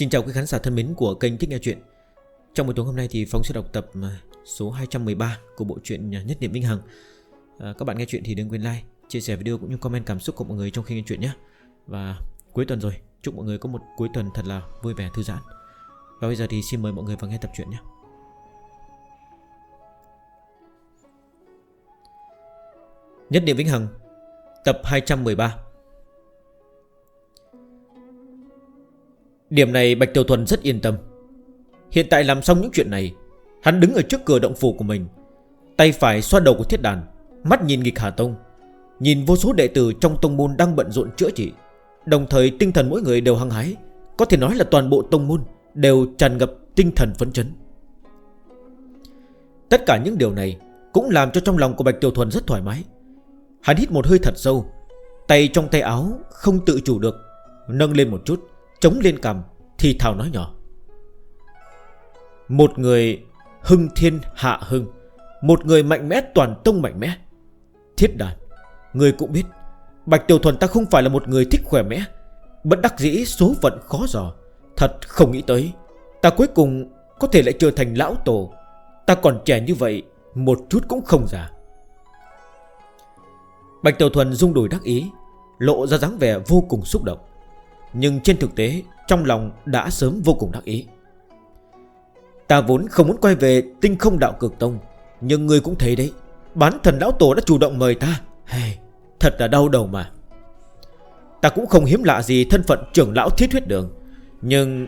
Xin chào quý khán giả thân mến của kênh Thích Nghe Chuyện. Trong buổi tối hôm nay thì Phong sẽ đọc tập à, số 213 của bộ truyện à, Nhất Niệm Vinh Hằng. À, Các bạn nghe chuyện thì đừng quên like, chia sẻ video cũng như comment cảm xúc của mọi người trong khi nghe chuyện nhé. Và cuối tuần rồi, chúc mọi người có một cuối tuần thật là vui vẻ thư giãn. Và bây giờ thì xin mời mọi người vào nghe tập truyện nhé. Nhất Niệm Vĩnh Hằng Tập 213 Điểm này Bạch Tiểu Thuần rất yên tâm. Hiện tại làm xong những chuyện này, Hắn đứng ở trước cửa động phủ của mình, Tay phải xoa đầu của thiết đàn, Mắt nhìn nghịch Hà Tông, Nhìn vô số đệ tử trong tông môn đang bận rộn chữa trị. Đồng thời tinh thần mỗi người đều hăng hái, Có thể nói là toàn bộ tông môn Đều tràn ngập tinh thần phấn chấn. Tất cả những điều này Cũng làm cho trong lòng của Bạch Tiểu Thuần rất thoải mái. Hắn hít một hơi thật sâu, Tay trong tay áo không tự chủ được, Nâng lên một chút. Chống lên cầm Thì thảo nói nhỏ. Một người hưng thiên hạ hưng, Một người mạnh mẽ toàn tông mạnh mẽ. Thiết đàn, Người cũng biết, Bạch Tiểu Thuần ta không phải là một người thích khỏe mẽ, Bất đắc dĩ số phận khó dò. Thật không nghĩ tới, Ta cuối cùng có thể lại trở thành lão tổ. Ta còn trẻ như vậy, Một chút cũng không già. Bạch Tiểu Thuần rung đùi đắc ý, Lộ ra dáng vẻ vô cùng xúc động. Nhưng trên thực tế Trong lòng đã sớm vô cùng đắc ý. Ta vốn không muốn quay về tinh không đạo cực tông Nhưng người cũng thấy đấy Bán thần lão tổ đã chủ động mời ta. Hey, Thật là đau đầu mà. Ta cũng không hiếm lạ gì thân phận trưởng lão thiết huyết đường Nhưng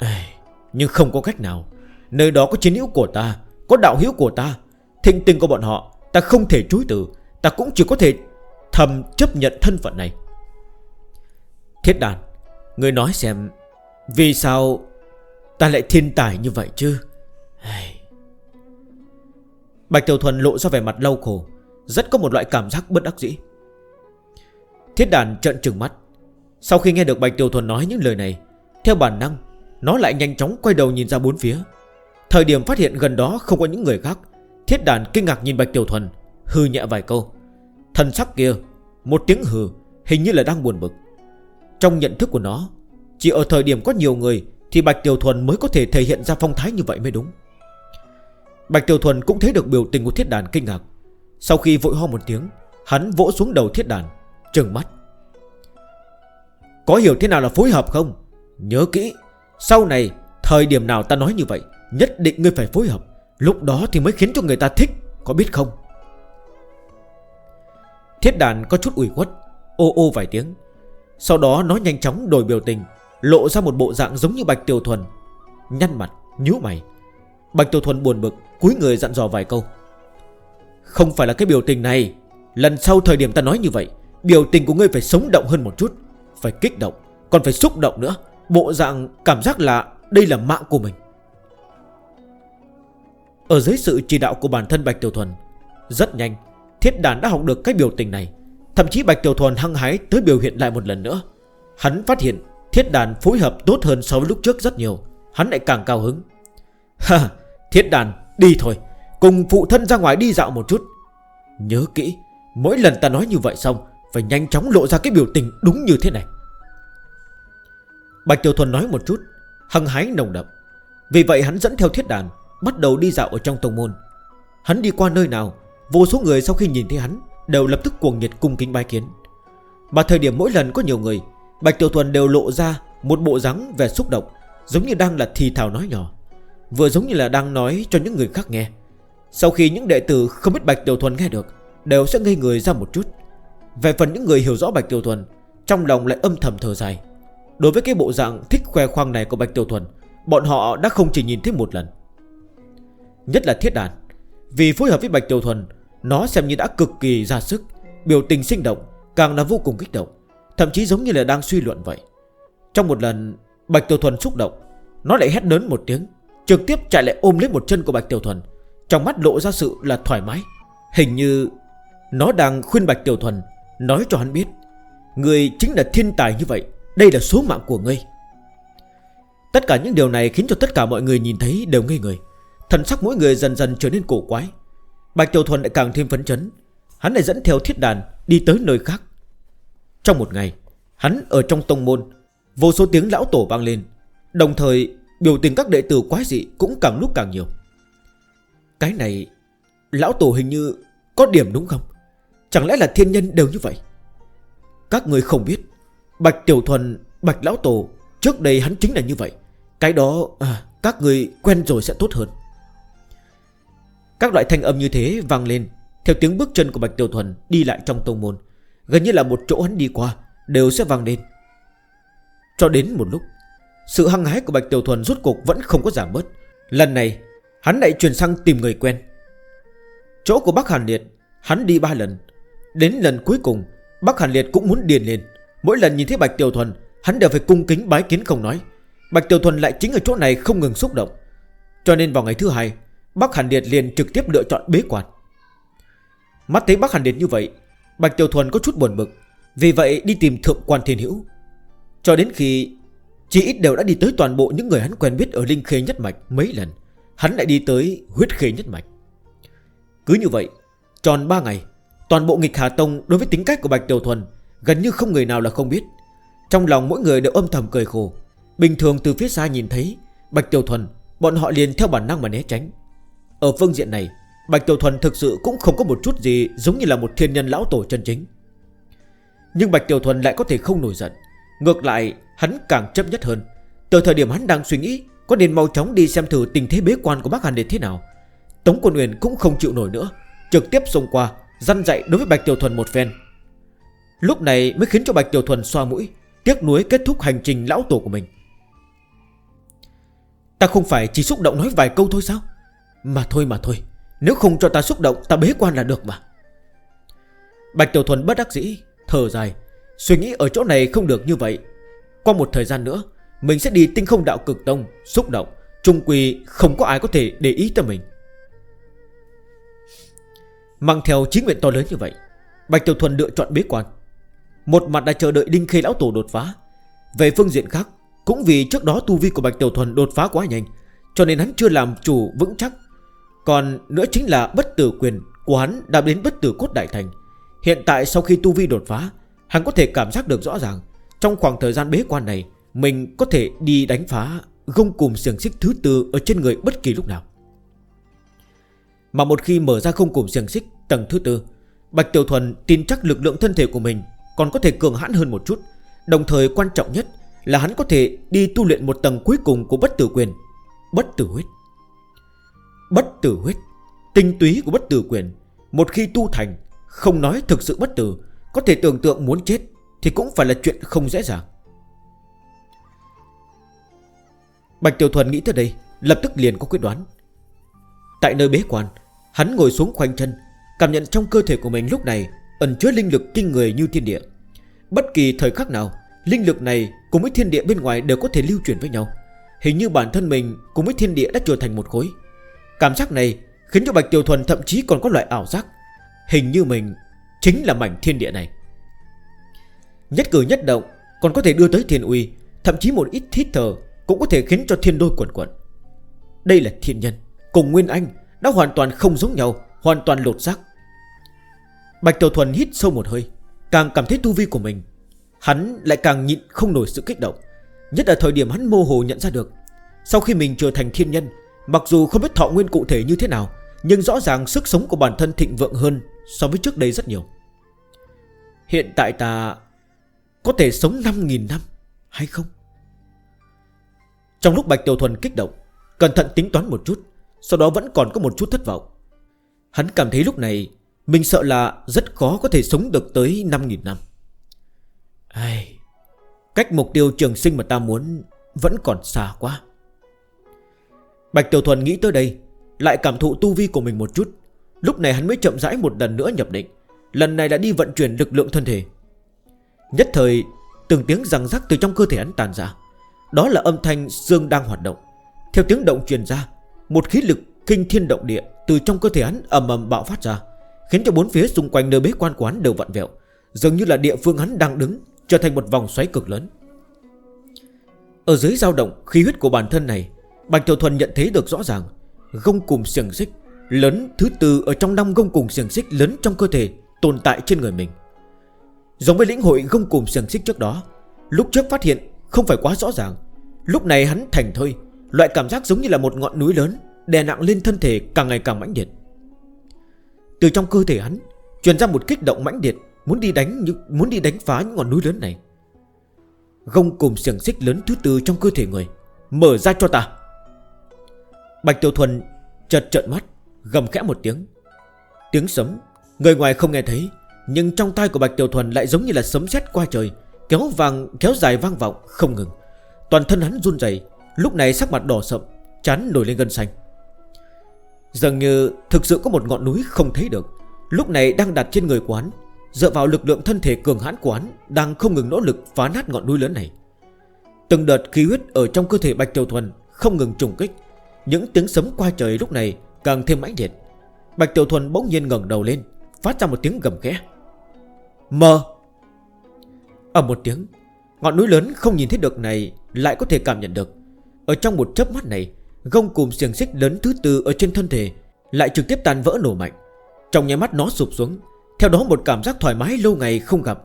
hey, Nhưng không có cách nào. Nơi đó có chiến hữu của ta Có đạo hữu của ta thịnh tình của bọn họ Ta không thể chối từ Ta cũng chỉ có thể thầm chấp nhận thân phận này. Thiết đàn Người nói xem, Vì sao ta lại thiên tài như vậy chứ? Bạch Tiểu Thuần lộ ra vẻ mặt lâu khổ, Rất có một loại cảm giác bất đắc dĩ. Thiết đàn trận trừng mắt. Sau khi nghe được Bạch Tiểu Thuần nói những lời này, Theo bản năng, Nó lại nhanh chóng quay đầu nhìn ra bốn phía. Thời điểm phát hiện gần đó không có những người khác, Thiết đàn kinh ngạc nhìn Bạch Tiểu Thuần, Hư nhẹ vài câu. Thần sắc kia, Một tiếng hừ, Hình như là đang buồn bực. Trong nhận thức của nó chỉ ở thời điểm có nhiều người, Thì Bạch Tiểu Thuần mới có thể thể hiện ra phong thái như vậy mới đúng. Bạch Tiểu Thuần cũng thấy được biểu tình của thiết đàn kinh ngạc. Sau khi vội ho một tiếng, Hắn vỗ xuống đầu thiết đàn, Trừng mắt. Có hiểu thế nào là phối hợp không? Nhớ kỹ, Sau này, thời điểm nào ta nói như vậy, Nhất định ngươi phải phối hợp. Lúc đó thì mới khiến cho người ta thích, Có biết không? Thiết đàn có chút ủy quất Ô ô vài tiếng. Sau đó nó nhanh chóng đổi biểu tình. Lộ ra một bộ dạng giống như Bạch Tiểu Thuần. Nhăn mặt, nhíu mày. Bạch Tiểu Thuần buồn bực Cúi người dặn dò vài câu. Không phải là cái biểu tình này. Lần sau thời điểm ta nói như vậy Biểu tình của ngươi phải sống động hơn một chút Phải kích động, còn phải xúc động nữa. Bộ dạng cảm giác là đây là mạng của mình. Ở dưới sự chỉ đạo của bản thân Bạch Tiểu Thuần Rất nhanh Thiết đàn đã học được cái biểu tình này. Thậm chí Bạch Tiểu Thuần hăng hái tới biểu hiện lại một lần nữa. Hắn phát hiện Thiết đàn phối hợp tốt hơn so với lúc trước rất nhiều. Hắn lại càng cao hứng. Ha, thiết đàn, đi thôi. Cùng phụ thân ra ngoài đi dạo một chút. Nhớ kỹ, Mỗi lần ta nói như vậy xong, Phải nhanh chóng lộ ra cái biểu tình đúng như thế này. Bạch Tiểu Thuần nói một chút, Hăng hái nồng đậm. Vì vậy hắn dẫn theo thiết đàn, Bắt đầu đi dạo ở trong tổng môn. Hắn đi qua nơi nào, Vô số người sau khi nhìn thấy hắn, Đều lập tức cuồng nhiệt cung kính bài kiến. Mà thời điểm mỗi lần có nhiều người Bạch Tiểu Thuần đều lộ ra Một bộ dáng về xúc động, Giống như đang là thì thảo nói nhỏ, Vừa giống như là đang nói cho những người khác nghe. Sau khi những đệ tử không biết Bạch Tiểu Thuần nghe được, Đều sẽ ngây người ra một chút. Về phần những người hiểu rõ Bạch Tiểu Thuần, Trong lòng lại âm thầm thở dài. Đối với cái bộ dạng thích khoe khoang này của Bạch Tiểu Thuần, Bọn họ đã không chỉ nhìn thấy một lần. Nhất là thiết đàn, Vì phối hợp với Bạch Tiểu Thuần, Nó xem như đã cực kỳ ra sức, Biểu tình sinh động, Càng là vô cùng kích động. Thậm chí giống như là đang suy luận vậy. Trong một lần, Bạch Tiểu Thuần xúc động. Nó lại hét lớn một tiếng, Trực tiếp chạy lại ôm lấy một chân của Bạch Tiểu Thuần. Trong mắt lộ ra sự là thoải mái. Hình như Nó đang khuyên Bạch Tiểu Thuần, Nói cho hắn biết Người chính là thiên tài như vậy, Đây là số mạng của ngươi. Tất cả những điều này khiến cho tất cả mọi người nhìn thấy đều ngây người. Thần sắc mỗi người dần dần trở nên cổ quái. Bạch Tiểu Thuần lại càng thêm phấn chấn. Hắn lại dẫn theo thiết đàn Đi tới nơi khác. Trong một ngày Hắn ở trong tông môn Vô số tiếng lão tổ vang lên Đồng thời biểu tình các đệ tử quái dị Cũng càng lúc càng nhiều. Cái này Lão tổ hình như có điểm đúng không? Chẳng lẽ là thiên nhân đều như vậy? Các người không biết Bạch Tiểu Thuần, Bạch Lão Tổ Trước đây hắn chính là như vậy. Cái đó à, các người quen rồi sẽ tốt hơn. Các loại thanh âm như thế vang lên Theo tiếng bước chân của Bạch Tiểu Thuần đi lại trong tông môn. Gần như là một chỗ hắn đi qua, Đều sẽ vang lên. Cho đến một lúc, Sự hăng hái của Bạch Tiểu Thuần rút cuộc vẫn không có giảm bớt. Lần này, hắn lại chuyển sang tìm người quen. Chỗ của Bắc Hàn Liệt, Hắn đi ba lần. Đến lần cuối cùng, Bắc Hàn Liệt cũng muốn điền lên. Mỗi lần nhìn thấy Bạch Tiểu Thuần, Hắn đều phải cung kính bái kiến không nói. Bạch Tiểu Thuần lại chính ở chỗ này không ngừng xúc động. Cho nên vào ngày thứ hai, Bắc Hàn Liệt liền trực tiếp lựa chọn bế quan. Mắt thấy Bắc Hàn Liệt như vậy Bạch Tiểu Thuần có chút buồn bực. Vì vậy đi tìm Thượng Quan Thiên Hữu. Cho đến khi Chỉ ít đều đã đi tới toàn bộ những người hắn quen biết Ở Linh Khê Nhất Mạch mấy lần, Hắn lại đi tới Huyết Khê Nhất Mạch. Cứ như vậy, Tròn 3 ngày, Toàn bộ nghịch Hà Tông đối với tính cách của Bạch Tiểu Thuần Gần như không người nào là không biết. Trong lòng mỗi người đều âm thầm cười khổ. Bình thường từ phía xa nhìn thấy Bạch Tiểu Thuần, Bọn họ liền theo bản năng mà né tránh. Ở phương diện này Bạch Tiểu Thuần thực sự cũng không có một chút gì Giống như là một thiên nhân lão tổ chân chính. Nhưng Bạch Tiểu Thuần lại có thể không nổi giận. Ngược lại, hắn càng chấp nhất hơn. Từ thời điểm hắn đang suy nghĩ, Có nên mau chóng đi xem thử tình thế bế quan của bác Hàn Điệt thế nào. Tống Quân Uyển cũng không chịu nổi nữa, Trực tiếp xông qua Dăn dạy đối với Bạch Tiểu Thuần một phen. Lúc này mới khiến cho Bạch Tiểu Thuần xoa mũi, Tiếc nuối kết thúc hành trình lão tổ của mình. Ta không phải chỉ xúc động nói vài câu thôi sao? Mà thôi mà thôi. Nếu không cho ta xúc động, ta bế quan là được mà. Bạch Tiểu Thuần bất đắc dĩ, Thở dài. Suy nghĩ ở chỗ này không được như vậy. Qua một thời gian nữa, Mình sẽ đi tinh không đạo cực tông, Xúc động, Trung quy không có ai có thể để ý tới mình. Mang theo chí nguyện to lớn như vậy, Bạch Tiểu Thuần lựa chọn bế quan. Một mặt đã chờ đợi Đinh Khê Lão Tổ đột phá. Về phương diện khác, Cũng vì trước đó tu vi của Bạch Tiểu Thuần đột phá quá nhanh, Cho nên hắn chưa làm chủ vững chắc. Còn nữa chính là bất tử quyền của hắn đã đến bất tử cốt đại thành. Hiện tại sau khi tu vi đột phá, Hắn có thể cảm giác được rõ ràng, Trong khoảng thời gian bế quan này, Mình có thể đi đánh phá Gông cùng xiềng xích thứ tư ở trên người bất kỳ lúc nào. Mà một khi mở ra không cùng xiềng xích tầng thứ tư, Bạch Tiểu Thuần tin chắc lực lượng thân thể của mình Còn có thể cường hãn hơn một chút. Đồng thời quan trọng nhất là hắn có thể đi tu luyện một tầng cuối cùng của bất tử quyền, Bất tử huyết. Bất tử huyết, Tinh túy của bất tử quyền, Một khi tu thành, Không nói thực sự bất tử, Có thể tưởng tượng muốn chết Thì cũng phải là chuyện không dễ dàng. Bạch Tiểu Thuần nghĩ tới đây, Lập tức liền có quyết đoán. Tại nơi bế quan, Hắn ngồi xuống khoanh chân, Cảm nhận trong cơ thể của mình lúc này Ẩn chứa linh lực kinh người như thiên địa. Bất kỳ thời khắc nào, Linh lực này cùng với thiên địa bên ngoài đều có thể lưu chuyển với nhau. Hình như bản thân mình cùng với thiên địa đã trở thành một khối. Cảm giác này khiến cho Bạch Tiểu Thuần thậm chí còn có loại ảo giác. Hình như mình chính là mảnh thiên địa này. Nhất cử nhất động còn có thể đưa tới thiên uy, Thậm chí một ít thít thờ cũng có thể khiến cho thiên đôi quẩn quẩn Đây là thiên nhân Cùng Nguyên Anh đã hoàn toàn không giống nhau, Hoàn toàn lột xác. Bạch Tiểu Thuần hít sâu một hơi, Càng cảm thấy tu vi của mình, Hắn lại càng nhịn không nổi sự kích động. Nhất là thời điểm hắn mô hồ nhận ra được, Sau khi mình trở thành thiên nhân Mặc dù không biết thọ nguyên cụ thể như thế nào, Nhưng rõ ràng sức sống của bản thân thịnh vượng hơn So với trước đây rất nhiều. Hiện tại ta Có thể sống 5.000 năm, Hay không? Trong lúc Bạch Tiểu Thuần kích động, Cẩn thận tính toán một chút, Sau đó vẫn còn có một chút thất vọng. Hắn cảm thấy lúc này, Mình sợ là rất khó có thể sống được tới 5.000 năm. Ai... Cách mục tiêu trường sinh mà ta muốn Vẫn còn xa quá. Bạch Tiểu Thuần nghĩ tới đây, Lại cảm thụ tu vi của mình một chút. Lúc này hắn mới chậm rãi một lần nữa nhập định. Lần này đã đi vận chuyển lực lượng thân thể. Nhất thời, Từng tiếng răng rắc từ trong cơ thể hắn tàn ra. Đó là âm thanh xương đang hoạt động. Theo tiếng động truyền ra, Một khí lực kinh thiên động địa Từ trong cơ thể hắn ầm ầm bạo phát ra, Khiến cho bốn phía xung quanh nơi bế quan quán đều vặn vẹo, Dường như là địa phương hắn đang đứng, Trở thành một vòng xoáy cực lớn. Ở dưới dao động, khí huyết của bản thân này Bạch Tiểu Thuần nhận thấy được rõ ràng, Gông cùng xiềng xích Lớn thứ tư ở trong năm gông cùng xiềng xích lớn trong cơ thể Tồn tại trên người mình. Giống với lĩnh hội gông cùng xiềng xích trước đó, Lúc trước phát hiện không phải quá rõ ràng, Lúc này hắn thành thôi Loại cảm giác giống như là một ngọn núi lớn Đè nặng lên thân thể càng ngày càng mãnh liệt. Từ trong cơ thể hắn Truyền ra một kích động mãnh liệt Muốn đi đánh muốn đi đánh phá những ngọn núi lớn này. Gông cùng xiềng xích lớn thứ tư trong cơ thể người, Mở ra cho ta. Bạch Tiểu Thuần chợt trợn mắt, Gầm khẽ một tiếng. Tiếng sấm, Người ngoài không nghe thấy, Nhưng trong tai của Bạch Tiểu Thuần lại giống như là sấm sét qua trời, Kéo vàng kéo dài vang vọng, không ngừng. Toàn thân hắn run rẩy, Lúc này sắc mặt đỏ sậm, Chán nổi lên gân xanh. Dường như thực sự có một ngọn núi không thấy được, Lúc này đang đặt trên người quán Dựa vào lực lượng thân thể cường hãn quán Đang không ngừng nỗ lực phá nát ngọn núi lớn này. Từng đợt khí huyết ở trong cơ thể Bạch Tiểu Thuần Không ngừng trùng kích những tiếng sấm qua trời lúc này càng thêm mãnh liệt. Bạch Tiểu Thuần bỗng nhiên ngẩng đầu lên, Phát ra một tiếng gầm khẽ. Mơ Ở một tiếng, Ngọn núi lớn không nhìn thấy được này Lại có thể cảm nhận được. Ở trong một chớp mắt này, Gông cùng xiềng xích lớn thứ tư ở trên thân thể Lại trực tiếp tan vỡ nổ mạnh. Trong nháy mắt nó sụp xuống, Theo đó một cảm giác thoải mái lâu ngày không gặp.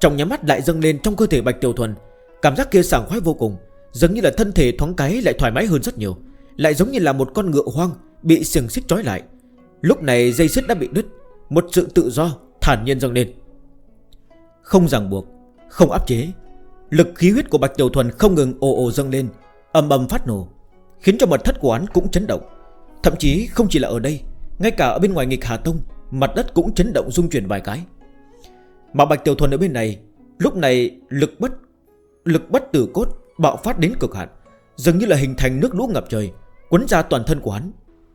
Trong nháy mắt lại dâng lên trong cơ thể Bạch Tiểu Thuần, Cảm giác kia sảng khoái vô cùng, Giống như là thân thể thoáng cái lại thoải mái hơn rất nhiều. Lại giống như là một con ngựa hoang Bị xiềng xích trói lại. Lúc này dây xích đã bị đứt, Một sự tự do thản nhiên dâng lên. Không ràng buộc, Không áp chế, Lực khí huyết của Bạch Tiểu Thuần không ngừng ồ ồ dâng lên, Âm ầm phát nổ, Khiến cho mật thất của hắn cũng chấn động. Thậm chí không chỉ là ở đây, Ngay cả ở bên ngoài nghịch Hà Tông, Mặt đất cũng chấn động rung chuyển vài cái. Mà Bạch Tiểu Thuần ở bên này, Lúc này lực bất Lực bất tử cốt bạo phát đến cực hạn, Dường như là hình thành nước lũ ngập trời Quấn ra toàn thân của hắn,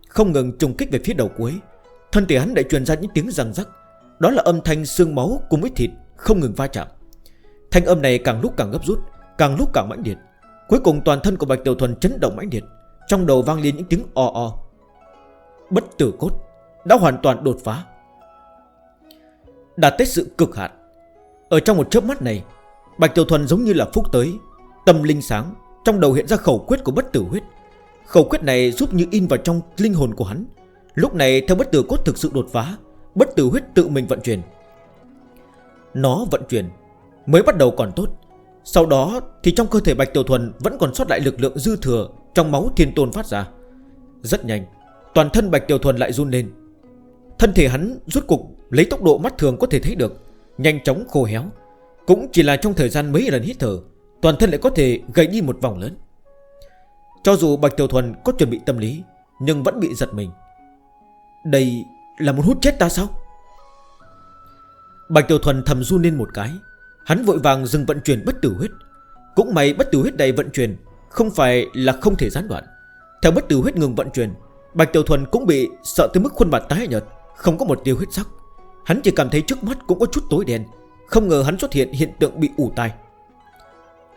Không ngừng trùng kích về phía đầu cuối Thân thể hắn lại truyền ra những tiếng răng rắc, Đó là âm thanh xương máu cùng với thịt Không ngừng va chạm. Thanh âm này càng lúc càng gấp rút, Càng lúc càng mãnh liệt. Cuối cùng toàn thân của Bạch Tiểu Thuần chấn động mãnh liệt, Trong đầu vang lên những tiếng o o. Bất tử cốt Đã hoàn toàn đột phá. Đạt tới sự cực hạn. Ở trong một chớp mắt này, Bạch Tiểu Thuần giống như là phúc tới, Tâm linh sáng, Trong đầu hiện ra khẩu quyết của bất tử huyết. Khẩu quyết này giúp như in vào trong linh hồn của hắn. Lúc này, theo bất tử cốt thực sự đột phá, Bất tử huyết tự mình vận chuyển. Nó vận chuyển, Mới bắt đầu còn tốt. Sau đó thì trong cơ thể Bạch Tiểu Thuần Vẫn còn sót lại lực lượng dư thừa Trong máu thiên tôn phát ra. Rất nhanh, Toàn thân Bạch Tiểu Thuần lại run lên. Thân thể hắn rút cục Lấy tốc độ mắt thường có thể thấy được, Nhanh chóng khô héo. Cũng chỉ là trong thời gian mấy lần hít thở, Toàn thân lại có thể gầy đi một vòng lớn. Cho dù Bạch Tiểu Thuần có chuẩn bị tâm lý, Nhưng vẫn bị giật mình. Đây là muốn hút chết ta sao? Bạch Tiểu Thuần thầm run lên một cái. Hắn vội vàng dừng vận chuyển bất tử huyết. Cũng may bất tử huyết đầy vận chuyển Không phải là không thể gián đoạn. Theo bất tử huyết ngừng vận chuyển, Bạch Tiểu Thuần cũng bị sợ tới mức khuôn mặt tái nhợt, Không có một tiêu huyết sắc. Hắn chỉ cảm thấy trước mắt cũng có chút tối đen, Không ngờ hắn xuất hiện hiện tượng bị ủ tai.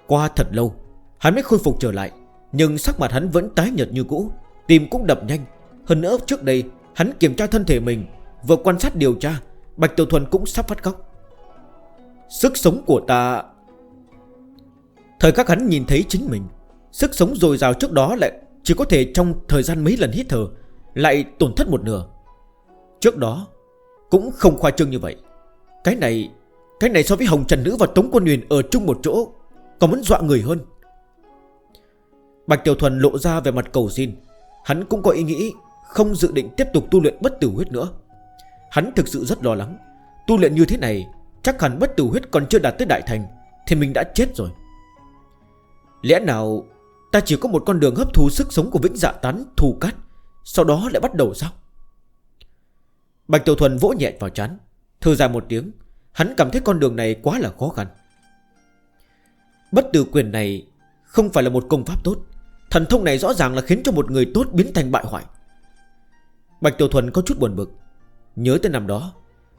Qua thật lâu, Hắn mới khôi phục trở lại. Nhưng sắc mặt hắn vẫn tái nhật như cũ, Tim cũng đập nhanh. Hơn nữa, trước đây, hắn kiểm tra thân thể mình, Vừa quan sát điều tra, Bạch Tiểu Thuần cũng sắp phát khóc Sức sống của ta. Thời khắc hắn nhìn thấy chính mình, Sức sống dồi dào trước đó lại Chỉ có thể trong thời gian mấy lần hít thở, Lại tổn thất một nửa. Trước đó, Cũng không khoa trương như vậy. Cái này Cái này so với Hồng Trần Nữ và Tống Quân Huyền ở chung một chỗ, Còn muốn dọa người hơn. Bạch Tiểu Thuần lộ ra về mặt cầu xin. Hắn cũng có ý nghĩ Không dự định tiếp tục tu luyện bất tử huyết nữa. Hắn thực sự rất lo lắng. Tu luyện như thế này, Chắc hẳn bất tử huyết còn chưa đạt tới đại thành Thì mình đã chết rồi. Lẽ nào Ta chỉ có một con đường hấp thu sức sống của vĩnh dạ tán thù cát, Sau đó lại bắt đầu sao? Bạch Tiểu Thuần vỗ nhẹ vào chán Thư dài một tiếng. Hắn cảm thấy con đường này quá là khó khăn. Bất tử quyền này Không phải là một công pháp tốt. Thần thông này rõ ràng là khiến cho một người tốt biến thành bại hoại. Bạch Tiểu Thuần có chút buồn bực. Nhớ tới năm đó,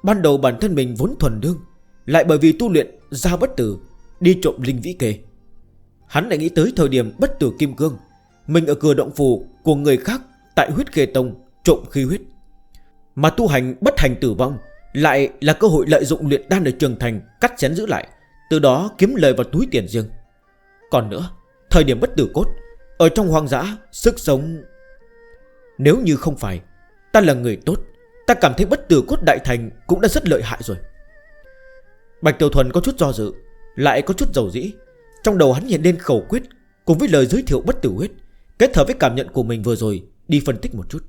Ban đầu bản thân mình vốn thuần đương, Lại bởi vì tu luyện ra bất tử, Đi trộm linh vĩ kề Hắn lại nghĩ tới thời điểm bất tử kim cương, Mình ở cửa động phù của người khác Tại huyết kề tông trộm khí huyết. Mà tu hành bất hành tử vong Lại là cơ hội lợi dụng luyện đan ở trường thành Cắt chén giữ lại, Từ đó kiếm lời vào túi tiền riêng. Còn nữa, Thời điểm bất tử cốt ở trong hoang dã, Sức sống, Nếu như không phải Ta là người tốt, Ta cảm thấy bất tử cốt đại thành Cũng đã rất lợi hại rồi. Bạch Tiểu Thuần có chút do dự, Lại có chút dầu dĩ. Trong đầu hắn hiện lên khẩu quyết Cùng với lời giới thiệu bất tử huyết, Kết hợp với cảm nhận của mình vừa rồi, Đi phân tích một chút.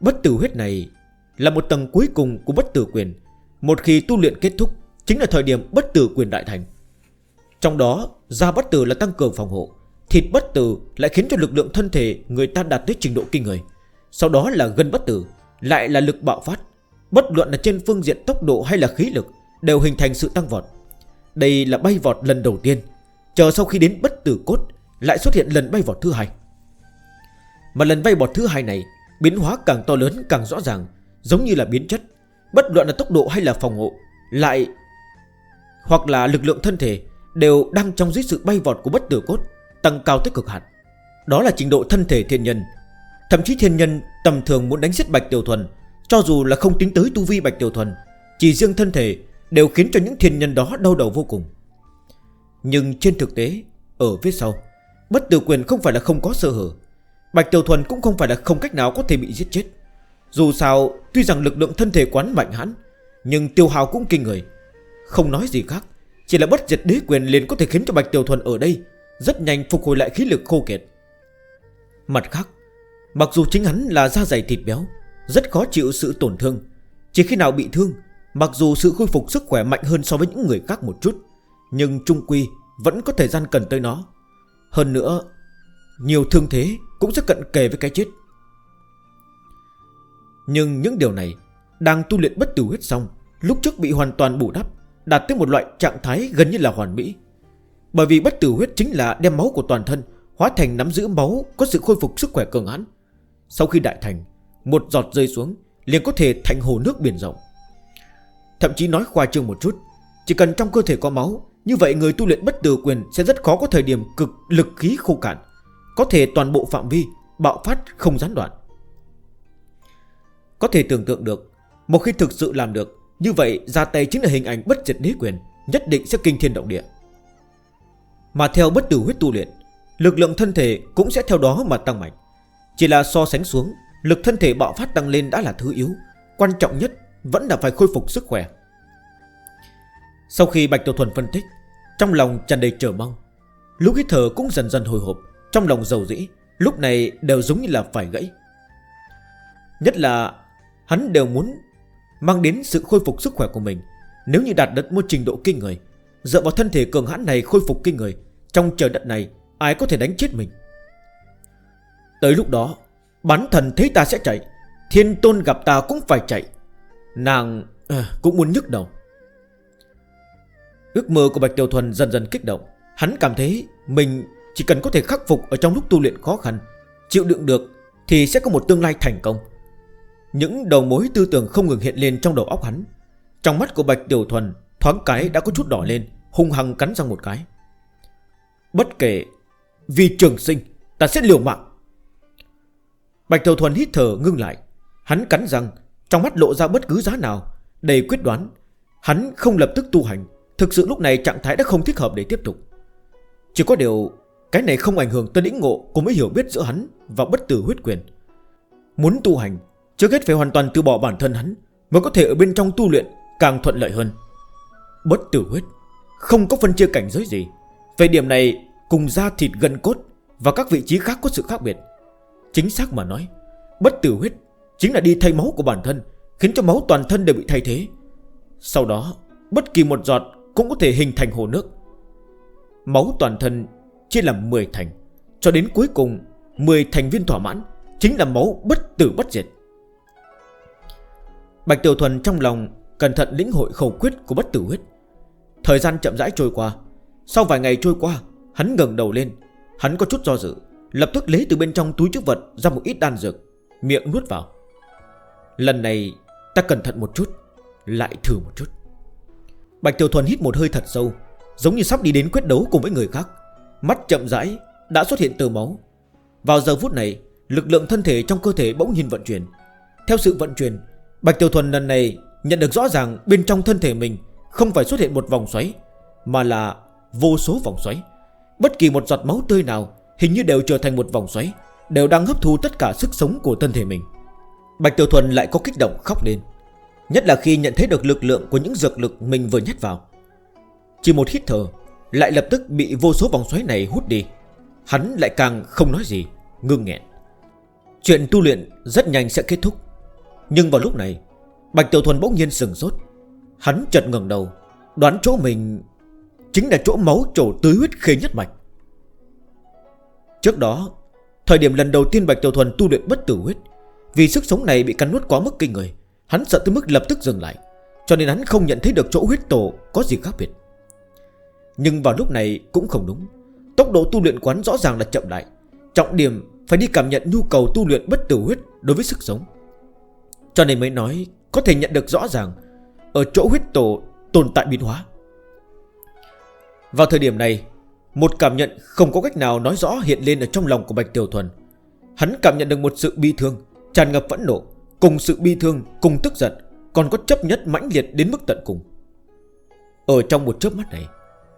Bất tử huyết này Là một tầng cuối cùng của bất tử quyền. Một khi tu luyện kết thúc, Chính là thời điểm bất tử quyền đại thành. Trong đó, gia bất tử là tăng cường phòng hộ. Thịt bất tử lại khiến cho lực lượng thân thể người ta đạt tới trình độ kinh người. Sau đó là gân bất tử, Lại là lực bạo phát. Bất luận là trên phương diện tốc độ hay là khí lực, Đều hình thành sự tăng vọt. Đây là bay vọt lần đầu tiên. Chờ sau khi đến bất tử cốt, Lại xuất hiện lần bay vọt thứ hai. Mà lần bay vọt thứ hai này, Biến hóa càng to lớn càng rõ ràng, Giống như là biến chất. Bất luận là tốc độ hay là phòng hộ, Lại Hoặc là lực lượng thân thể Đều đang trong dưới sự bay vọt của bất tử cốt tăng cao tới cực hạn. Đó là trình độ thân thể thiên nhân. Thậm chí thiên nhân tầm thường muốn đánh giết Bạch Tiểu Thuần, Cho dù là không tính tới tu vi Bạch Tiểu Thuần, Chỉ riêng thân thể Đều khiến cho những thiên nhân đó đau đầu vô cùng. Nhưng trên thực tế, Ở phía sau, Bất tử quyền không phải là không có sơ hở. Bạch Tiểu Thuần cũng không phải là không cách nào có thể bị giết chết. Dù sao, Tuy rằng lực lượng thân thể quán mạnh hãn Nhưng tiêu hào cũng kinh người. Không nói gì khác, Chỉ là bất diệt đế quyền liền có thể khiến cho Bạch Tiểu Thuần ở đây rất nhanh phục hồi lại khí lực khô kiệt. Mặt khác, Mặc dù chính hắn là da dày thịt béo, Rất khó chịu sự tổn thương, Chỉ khi nào bị thương, Mặc dù sự khôi phục sức khỏe mạnh hơn so với những người khác một chút, Nhưng trung quy Vẫn có thời gian cần tới nó. Hơn nữa, Nhiều thương thế cũng rất cận kề với cái chết. Nhưng những điều này Đang tu luyện bất tử huyết xong, Lúc trước bị hoàn toàn bù đắp, Đạt tới một loại trạng thái gần như là hoàn mỹ. Bởi vì bất tử huyết chính là đem máu của toàn thân, Hóa thành nắm giữ máu, Có sự khôi phục sức khỏe cường hãn. Sau khi đại thành, Một giọt rơi xuống, liền có thể thành hồ nước biển rộng. Thậm chí nói khoa trương một chút, Chỉ cần trong cơ thể có máu, Như vậy người tu luyện bất tử quyền Sẽ rất khó có thời điểm cực lực khí khô cạn. Có thể toàn bộ phạm vi, Bạo phát không gián đoạn. Có thể tưởng tượng được, Một khi thực sự làm được, Như vậy ra tay chính là hình ảnh bất diệt đế quyền, Nhất định sẽ kinh thiên động địa. Mà theo bất tử huyết tu luyện, Lực lượng thân thể cũng sẽ theo đó mà tăng mạnh. Chỉ là so sánh xuống, Lực thân thể bạo phát tăng lên đã là thứ yếu, Quan trọng nhất vẫn là phải khôi phục sức khỏe. Sau khi Bạch Tiểu Thuần phân tích, Trong lòng tràn đầy chờ mong. Lúc hít thở cũng dần dần hồi hộp, Trong lòng dầu dĩ, Lúc này đều giống như là phải gãy. Nhất là hắn đều muốn Mang đến sự khôi phục sức khỏe của mình, Nếu như đạt được một trình độ kinh người Dựa vào thân thể cường hãn này khôi phục kinh người Trong trời đất này ai có thể đánh chết mình? Tới lúc đó Bán thần thấy ta sẽ chạy Thiên tôn gặp ta cũng phải chạy. Nàng à, cũng muốn nhức đầu. Ước mơ của Bạch Tiểu Thuần dần dần kích động. Hắn cảm thấy mình chỉ cần có thể khắc phục Ở trong lúc tu luyện khó khăn Chịu đựng được thì sẽ có một tương lai thành công. Những đầu mối tư tưởng không ngừng hiện lên trong đầu óc hắn. Trong mắt của Bạch Tiểu Thuần thoáng cái đã có chút đỏ lên hùng hăng cắn răng một cái. Bất kể vì trường sinh, ta sẽ liều mạng. Bạch Đầu Thuần hít thở ngưng lại, hắn cắn răng, trong mắt lộ ra bất cứ giá nào, đầy quyết đoán. Hắn không lập tức tu hành, thực sự lúc này trạng thái đã không thích hợp để tiếp tục. Chỉ có điều, cái này không ảnh hưởng tới lĩnh ngộ cũng mới hiểu biết giữa hắn và bất tử huyết quyền. Muốn tu hành, trước hết phải hoàn toàn từ bỏ bản thân hắn, mới có thể ở bên trong tu luyện càng thuận lợi hơn. Bất tử huyết không có phân chia cảnh giới gì. Về điểm này, cùng da thịt gần cốt Và các vị trí khác có sự khác biệt. Chính xác mà nói, Bất tử huyết chính là đi thay máu của bản thân, Khiến cho máu toàn thân đều bị thay thế. Sau đó, bất kỳ một giọt Cũng có thể hình thành hồ nước. Máu toàn thân chia làm 10 thành, Cho đến cuối cùng 10 thành viên thỏa mãn Chính là máu bất tử bất diệt. Bạch Tiểu Thuần trong lòng Cẩn thận lĩnh hội khẩu quyết của bất tử huyết. Thời gian chậm rãi trôi qua. Sau vài ngày trôi qua, Hắn gần đầu lên. Hắn có chút do dự, Lập tức lấy từ bên trong túi chức vật ra một ít đan dược, Miệng nuốt vào. Lần này, ta cẩn thận một chút, Lại thử một chút. Bạch Tiểu Thuần hít một hơi thật sâu, Giống như sắp đi đến quyết đấu cùng với người khác. Mắt chậm rãi đã xuất hiện tờ máu. Vào giờ phút này, Lực lượng thân thể trong cơ thể bỗng nhiên vận chuyển. Theo sự vận chuyển, Bạch Tiểu Thuần lần này nhận được rõ ràng bên trong thân thể mình không phải xuất hiện một vòng xoáy, Mà là vô số vòng xoáy. Bất kỳ một giọt máu tươi nào Hình như đều trở thành một vòng xoáy, Đều đang hấp thu tất cả sức sống của thân thể mình. Bạch Tiểu Thuần lại có kích động khóc lên, Nhất là khi nhận thấy được lực lượng Của những dược lực mình vừa nhét vào. Chỉ một hít thở, Lại lập tức bị vô số vòng xoáy này hút đi. Hắn lại càng không nói gì, Ngưng nghẹn. Chuyện tu luyện rất nhanh sẽ kết thúc. Nhưng vào lúc này, Bạch Tiểu Thuần bỗng nhiên sừng sốt. Hắn chợt ngẩng đầu, Đoán chỗ mình Chính là chỗ máu trổ tứ huyết khê nhất mạch. Trước đó, Thời điểm lần đầu tiên Bạch Tiểu Thuần tu luyện bất tử huyết, Vì sức sống này bị cắn nuốt quá mức kinh người, Hắn sợ tới mức lập tức dừng lại, Cho nên hắn không nhận thấy được chỗ huyết tổ có gì khác biệt. Nhưng vào lúc này cũng không đúng, Tốc độ tu luyện quán rõ ràng là chậm lại, Trọng điểm phải đi cảm nhận nhu cầu tu luyện bất tử huyết đối với sức sống. Cho nên mới nói có thể nhận được rõ ràng ở chỗ huyết tổ tồn tại biến hóa. Vào thời điểm này Một cảm nhận không có cách nào nói rõ hiện lên ở trong lòng của Bạch Tiểu Thuần. Hắn cảm nhận được một sự bi thương Tràn ngập phẫn nộ Cùng sự bi thương, cùng tức giận Còn có chấp nhất mãnh liệt đến mức tận cùng. Ở trong một chớp mắt này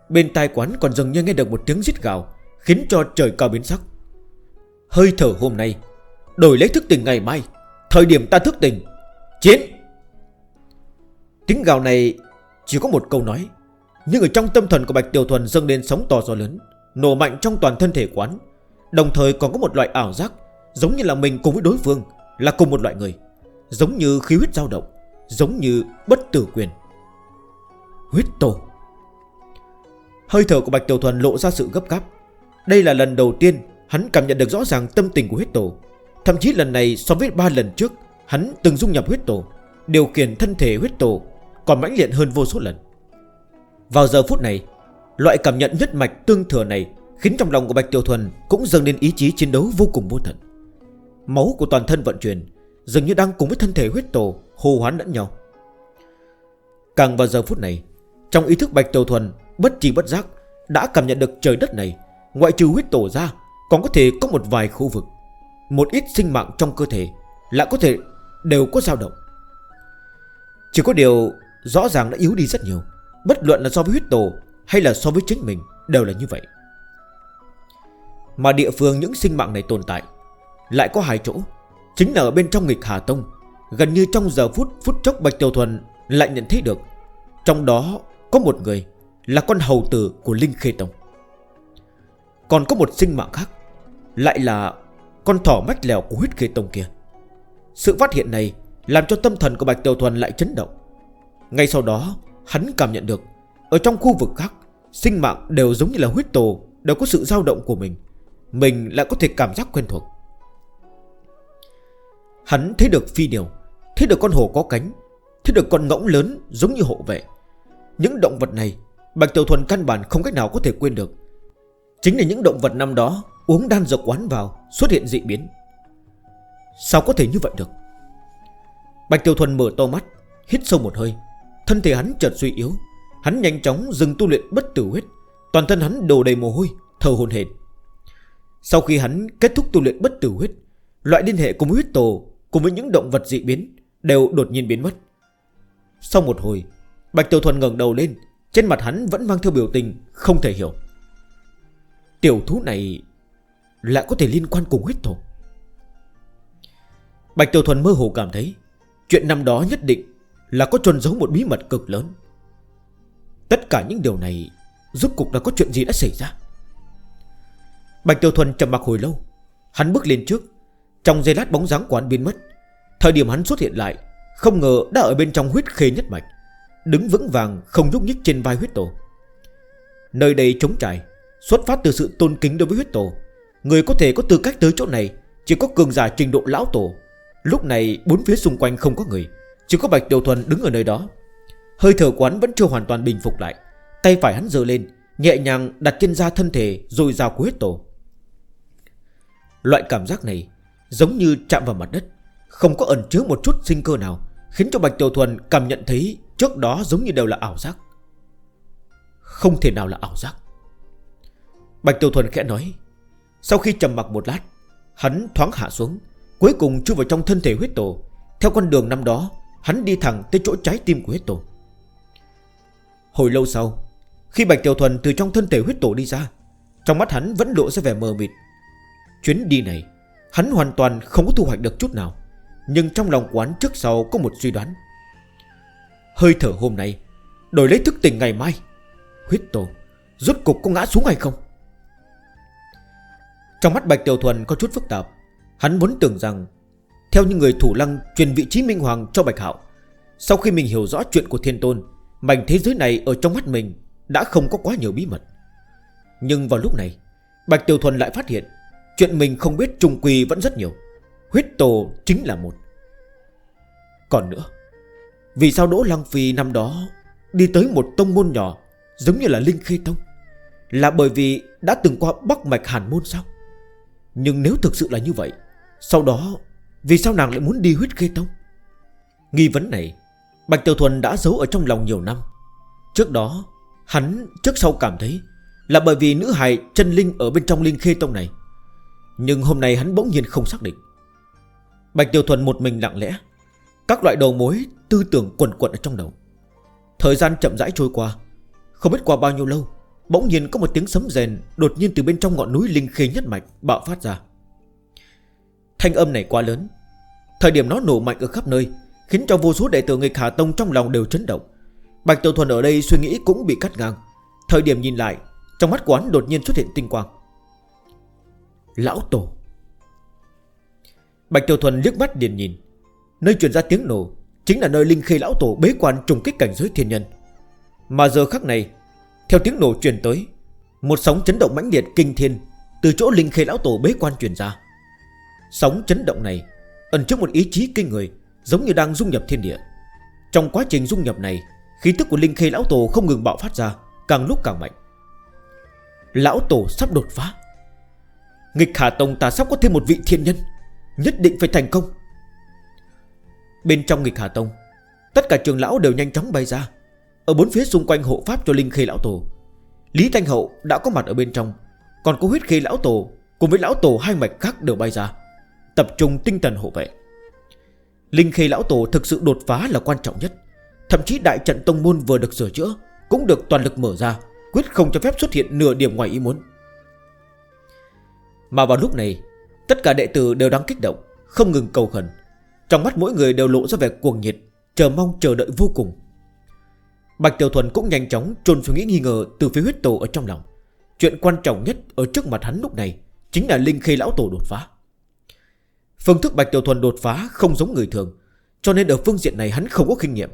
Bên tai quán còn dường như nghe được một tiếng giít gào Khiến cho trời cao biến sắc. Hơi thở hôm nay Đổi lấy thức tỉnh ngày mai Thời điểm ta thức tỉnh Chiến Tiếng gào này chỉ có một câu nói, Nhưng ở trong tâm thần của Bạch Tiểu Thuần dâng lên sóng to gió lớn, Nổ mạnh trong toàn thân thể quán. Đồng thời còn có một loại ảo giác, Giống như là mình cùng với đối phương, Là cùng một loại người, Giống như khí huyết dao động, Giống như bất tử quyền. Huyết tổ. Hơi thở của Bạch Tiểu Thuần lộ ra sự gấp gáp. Đây là lần đầu tiên Hắn cảm nhận được rõ ràng tâm tình của huyết tổ. Thậm chí lần này so với 3 lần trước, Hắn từng dung nhập huyết tổ, Điều khiển thân thể huyết tổ. Còn mãnh liệt hơn vô số lần. Vào giờ phút này, Loại cảm nhận nhất mạch tương thừa này Khiến trong lòng của Bạch Tiểu Thuần Cũng dâng lên ý chí chiến đấu vô cùng vô tận. Máu của toàn thân vận chuyển Dường như đang cùng với thân thể huyết tổ hô hoán lẫn nhau. Càng vào giờ phút này, Trong ý thức Bạch Tiểu Thuần Bất trì bất giác Đã cảm nhận được trời đất này, Ngoại trừ huyết tổ ra, Còn có thể có một vài khu vực, Một ít sinh mạng trong cơ thể Lại có thể đều có dao động. Chỉ có điều Rõ ràng đã yếu đi rất nhiều. Bất luận là so với huyết tổ Hay là so với chính mình, Đều là như vậy. Mà địa phương những sinh mạng này tồn tại Lại có hai chỗ. Chính là ở bên trong nghịch Hà Tông, Gần như trong giờ phút phút chốc Bạch Tiểu Thuần Lại nhận thấy được. Trong đó có một người Là con hầu tử của Linh Khê Tông. Còn có một sinh mạng khác Lại là con thỏ mách lèo của huyết khê tông kia. Sự phát hiện này Làm cho tâm thần của Bạch Tiểu Thuần lại chấn động. Ngay sau đó, hắn cảm nhận được, Ở trong khu vực khác, Sinh mạng đều giống như là huyết tổ, Đều có sự dao động của mình. Mình lại có thể cảm giác quen thuộc. Hắn thấy được phi điều, Thấy được con hồ có cánh, Thấy được con ngỗng lớn giống như hộ vệ. Những động vật này, Bạch Tiểu Thuần căn bản không cách nào có thể quên được. Chính là những động vật năm đó Uống đan dược quán vào, xuất hiện dị biến. Sao có thể như vậy được? Bạch Tiểu Thuần mở to mắt, Hít sâu một hơi. Thân thể hắn chợt suy yếu. Hắn nhanh chóng dừng tu luyện bất tử huyết. Toàn thân hắn đổ đầy mồ hôi Thờ hồn hển. Sau khi hắn kết thúc tu luyện bất tử huyết, Loại liên hệ cùng huyết tổ, Cùng với những động vật dị biến Đều đột nhiên biến mất. Sau một hồi, Bạch Tiểu Thuần ngẩng đầu lên, Trên mặt hắn vẫn mang theo biểu tình Không thể hiểu. Tiểu thú này Lại có thể liên quan cùng huyết tổ? Bạch Tiểu Thuần mơ hồ cảm thấy Chuyện năm đó nhất định là có trồn giấu một bí mật cực lớn. Tất cả những điều này Rốt cuộc là có chuyện gì đã xảy ra? Bạch Tiêu Thuần trầm mặc hồi lâu. Hắn bước lên trước. Trong giây lát bóng dáng quán biến mất. Thời điểm hắn xuất hiện lại, Không ngờ đã ở bên trong huyết khê nhất mạch, Đứng vững vàng, không nhúc nhích trên vai huyết tổ. Nơi đây trống trải, Xuất phát từ sự tôn kính đối với huyết tổ. Người có thể có tư cách tới chỗ này, Chỉ có cường giả trình độ lão tổ. Lúc này, bốn phía xung quanh không có người. Chỉ có Bạch Tiểu Thuần đứng ở nơi đó. Hơi thở quán vẫn chưa hoàn toàn bình phục lại. Tay phải hắn dơ lên, Nhẹ nhàng đặt trên da thân thể Rồi rào của huyết tổ. Loại cảm giác này Giống như chạm vào mặt đất, Không có ẩn chứa một chút sinh cơ nào, Khiến cho Bạch Tiểu Thuần cảm nhận thấy Trước đó giống như đều là ảo giác. Không thể nào là ảo giác. Bạch Tiểu Thuần khẽ nói. Sau khi trầm mặc một lát, Hắn thoáng hạ xuống, Cuối cùng chui vào trong thân thể huyết tổ. Theo con đường năm đó Hắn đi thẳng tới chỗ trái tim của huyết tổ. Hồi lâu sau, Khi Bạch Tiểu Thuần từ trong thân thể huyết tổ đi ra, Trong mắt hắn vẫn lộ ra vẻ mờ mịt. Chuyến đi này, Hắn hoàn toàn không có thu hoạch được chút nào, Nhưng trong lòng quán trước sau có một suy đoán. Hơi thở hôm nay, Đổi lấy thức tỉnh ngày mai, Huyết tổ Rốt cục có ngã xuống hay không? Trong mắt Bạch Tiểu Thuần có chút phức tạp, Hắn vốn tưởng rằng theo những người thủ lăng truyền vị trí Minh Hoàng cho Bạch Hạo, Sau khi mình hiểu rõ chuyện của Thiên Tôn, Mảnh thế giới này ở trong mắt mình Đã không có quá nhiều bí mật. Nhưng vào lúc này, Bạch Tiểu Thuần lại phát hiện Chuyện mình không biết trùng quy vẫn rất nhiều, Huyết tổ chính là một. Còn nữa, Vì sao Đỗ Lăng Phi năm đó Đi tới một tông môn nhỏ Giống như là Linh Khê Tông, Là bởi vì đã từng qua Bắc Mạch Hàn Môn sao? Nhưng nếu thực sự là như vậy, Sau đó vì sao nàng lại muốn đi huyết khê tông? Nghi vấn này, Bạch Tiểu Thuần đã giấu ở trong lòng nhiều năm. Trước đó, Hắn trước sau cảm thấy Là bởi vì nữ hài chân linh ở bên trong linh khê tông này. Nhưng hôm nay hắn bỗng nhiên không xác định. Bạch Tiểu Thuần một mình lặng lẽ, Các loại đầu mối, tư tưởng quẩn quẩn ở trong đầu. Thời gian chậm rãi trôi qua, Không biết qua bao nhiêu lâu, Bỗng nhiên có một tiếng sấm rèn Đột nhiên từ bên trong ngọn núi linh khê nhất mạch Bạo phát ra. Thanh âm này quá lớn. Thời điểm nó nổ mạnh ở khắp nơi, Khiến cho vô số đệ tử người Hà Tông trong lòng đều chấn động. Bạch Tiểu Thuần ở đây suy nghĩ cũng bị cắt ngang. Thời điểm nhìn lại, Trong mắt quán đột nhiên xuất hiện tinh quang. Lão Tổ. Bạch Tiểu Thuần liếc mắt điền nhìn. Nơi truyền ra tiếng nổ Chính là nơi Linh Khê Lão Tổ bế quan trùng kích cảnh giới thiên nhân. Mà giờ khắc này, Theo tiếng nổ truyền tới, Một sóng chấn động mãnh liệt kinh thiên Từ chỗ Linh Khê Lão Tổ bế quan truyền ra. Sóng chấn động này ẩn chứa một ý chí kinh người, Giống như đang dung nhập thiên địa. Trong quá trình dung nhập này, Khí tức của Linh Khê Lão Tổ không ngừng bạo phát ra, Càng lúc càng mạnh. Lão Tổ sắp đột phá. Nghịch Hà Tông ta sắp có thêm một vị thiên nhân, Nhất định phải thành công. Bên trong nghịch Hà Tông, Tất cả trường lão đều nhanh chóng bay ra. Ở bốn phía xung quanh hộ pháp cho Linh Khê Lão Tổ, Lý Thanh Hậu đã có mặt ở bên trong, Còn có huyết Khê Lão Tổ Cùng với Lão Tổ hai mạch khác đều bay ra. Tập trung tinh thần hộ vệ. Linh khí lão tổ thực sự đột phá là quan trọng nhất. Thậm chí đại trận tông môn vừa được sửa chữa Cũng được toàn lực mở ra, Quyết không cho phép xuất hiện nửa điểm ngoài ý muốn. Mà vào lúc này, Tất cả đệ tử đều đang kích động, Không ngừng cầu khẩn. Trong mắt mỗi người đều lộ ra vẻ cuồng nhiệt, Chờ mong chờ đợi vô cùng. Bạch Tiểu Thuần cũng nhanh chóng trôn suy nghĩ nghi ngờ Từ phía huyết tổ ở trong lòng. Chuyện quan trọng nhất ở trước mặt hắn lúc này Chính là linh khi lão tổ đột phá. Phương thức Bạch Tiểu Thuần đột phá không giống người thường Cho nên ở phương diện này hắn không có kinh nghiệm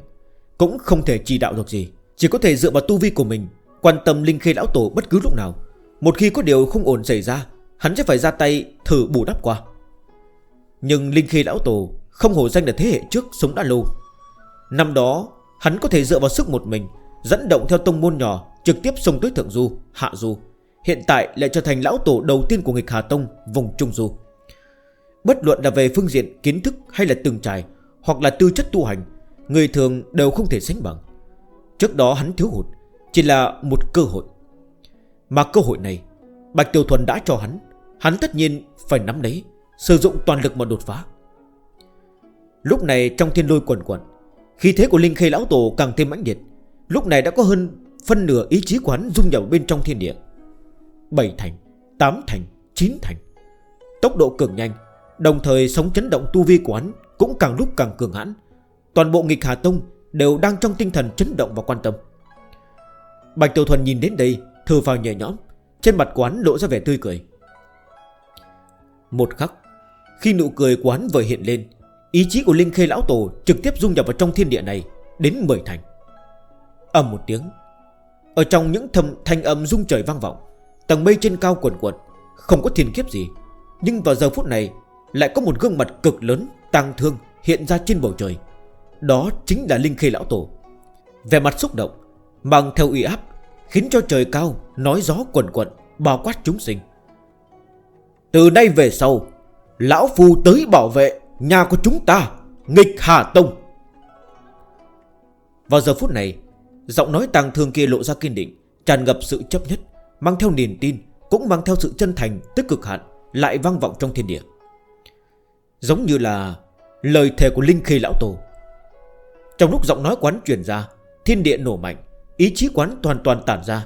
Cũng không thể chỉ đạo được gì Chỉ có thể dựa vào tu vi của mình Quan tâm Linh Khê Lão Tổ bất cứ lúc nào. Một khi có điều không ổn xảy ra Hắn sẽ phải ra tay thử bù đắp qua. Nhưng Linh Khê Lão Tổ Không hổ danh là thế hệ trước sống đã lâu. Năm đó hắn có thể dựa vào sức một mình Dẫn động theo tông môn nhỏ Trực tiếp xông tới Thượng Du, Hạ Du. Hiện tại lại trở thành lão tổ đầu tiên của nghịch Hà Tông Vùng Trung Du. Bất luận là về phương diện kiến thức hay là từng trải Hoặc là tư chất tu hành Người thường đều không thể sánh bằng. Trước đó hắn thiếu hụt Chỉ là một cơ hội. Mà cơ hội này Bạch Tiểu Thuần đã cho hắn Hắn tất nhiên phải nắm lấy Sử dụng toàn lực mà đột phá. Lúc này trong thiên lôi quẩn quẩn Khi thế của Linh Khê Lão Tổ càng thêm mãnh liệt. Lúc này đã có hơn phân nửa ý chí quán dung nhập bên trong thiên địa. 7 thành, 8 thành, 9 thành. Tốc độ cường nhanh Đồng thời sóng chấn động tu vi của hắn Cũng càng lúc càng cường hãn. Toàn bộ nghịch Hà Tông đều đang trong tinh thần chấn động và quan tâm. Bạch Tiểu Thuần nhìn đến đây Thử vào nhẹ nhõm, Trên mặt quán lộ ra vẻ tươi cười. Một khắc, Khi nụ cười quán vừa hiện lên, Ý chí của Linh Khê Lão Tổ trực tiếp dung nhập vào trong thiên địa này, Đến mười thành. Âm một tiếng, Ở trong những thầm thanh âm rung trời vang vọng, Tầng mây trên cao quần quần Không có thiên kiếp gì. Nhưng vào giờ phút này lại có một gương mặt cực lớn Tăng thương hiện ra trên bầu trời. Đó chính là Linh Khê Lão Tổ. Về mặt xúc động, Mang theo uy áp, Khiến cho trời cao, nói gió quần quận, Bao quát chúng sinh. Từ nay về sau, Lão Phu tới bảo vệ Nhà của chúng ta, Nghịch Hà Tông. Vào giờ phút này, Giọng nói tàng thương kia lộ ra kiên định, Tràn ngập sự chấp nhất, Mang theo niềm tin, Cũng mang theo sự chân thành tích cực hạn, Lại vang vọng trong thiên địa. Giống như là lời thề của Linh khê Lão Tổ. Trong lúc giọng nói quán truyền ra, Thiên địa nổ mạnh, Ý chí quán toàn toàn tản ra.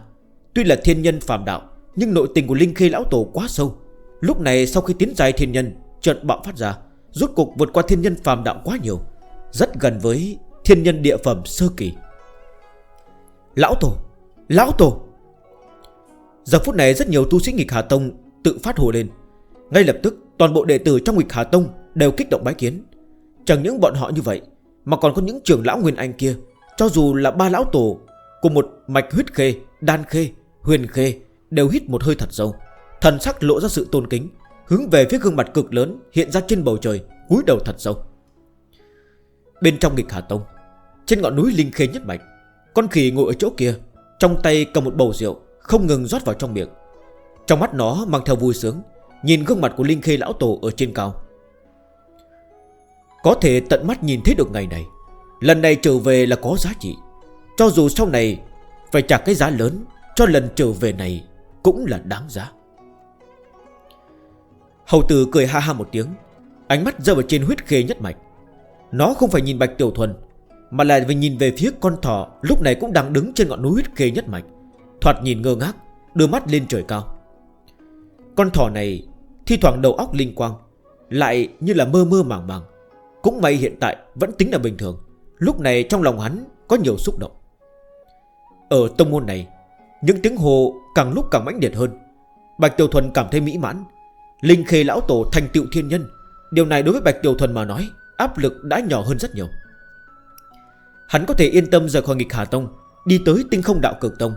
Tuy là thiên nhân phàm đạo, Nhưng nội tình của Linh khê Lão Tổ quá sâu. Lúc này sau khi tiến dài thiên nhân, trận bạo phát ra, Rốt cục vượt qua thiên nhân phàm đạo quá nhiều, Rất gần với thiên nhân địa phẩm sơ kỳ. Lão Tổ Lão Tổ! Giờ phút này rất nhiều tu sĩ nghịch Hà Tông tự phát hồ lên. Ngay lập tức, toàn bộ đệ tử trong nghịch Hà Tông Đều kích động bái kiến. Chẳng những bọn họ như vậy Mà còn có những trưởng lão Nguyên Anh kia Cho dù là ba lão tổ Cùng một mạch huyết khê, đan khê, huyền khê Đều hít một hơi thật sâu. Thần sắc lộ ra sự tôn kính Hướng về phía gương mặt cực lớn hiện ra trên bầu trời cúi đầu thật sâu. Bên trong nghịch Hà Tông Trên ngọn núi Linh Khê nhất mạch Con khỉ ngồi ở chỗ kia Trong tay cầm một bầu rượu Không ngừng rót vào trong miệng. Trong mắt nó mang theo vui sướng Nhìn gương mặt của Linh Khê lão tổ ở trên cao. Có thể tận mắt nhìn thấy được ngày này. Lần này trở về là có giá trị. Cho dù sau này Phải trả cái giá lớn Cho lần trở về này Cũng là đáng giá. Hầu tử cười ha ha một tiếng, Ánh mắt rơi vào trên huyết khê nhất mạch. Nó không phải nhìn bạch tiểu thuần, Mà lại vì nhìn về phía con thỏ Lúc này cũng đang đứng trên ngọn núi huyết khê nhất mạch. Thoạt nhìn ngơ ngác, Đưa mắt lên trời cao. Con thỏ này Thi thoảng đầu óc linh quang, Lại như là mơ mơ màng màng. Cũng may hiện tại vẫn tính là bình thường. Lúc này trong lòng hắn có nhiều xúc động. Ở tông môn này, Những tiếng hồ càng lúc càng mãnh liệt hơn. Bạch Tiểu Thuần cảm thấy mỹ mãn. Linh khê lão tổ thành tựu thiên nhân. Điều này đối với Bạch Tiểu Thuần mà nói, Áp lực đã nhỏ hơn rất nhiều. Hắn có thể yên tâm rời khỏi nghịch Hà Tông, Đi tới tinh không đạo cực Tông.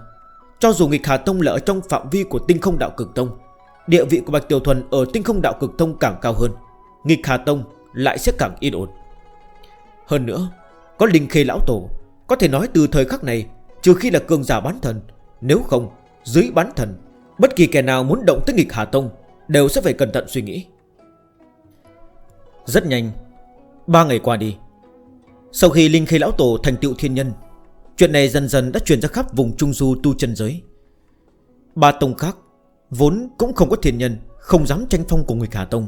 Cho dù nghịch Hà Tông là ở trong phạm vi của tinh không đạo cực Tông, Địa vị của Bạch Tiểu Thuần ở tinh không đạo cực Tông càng cao hơn. Nghịch Hà Tông lại sẽ càng yên ổn. Hơn nữa, Có linh khê lão tổ, Có thể nói từ thời khắc này, Trừ khi là cường giả bán thần, Nếu không, Dưới bán thần, Bất kỳ kẻ nào muốn động tới nghịch Hà Tông Đều sẽ phải cẩn thận suy nghĩ. Rất nhanh, ba ngày qua đi. Sau khi Linh Khê Lão Tổ thành tựu thiên nhân, Chuyện này dần dần đã truyền ra khắp vùng Trung Du tu chân giới. Ba tông khác Vốn cũng không có thiên nhân, Không dám tranh phong của người Hà Tông.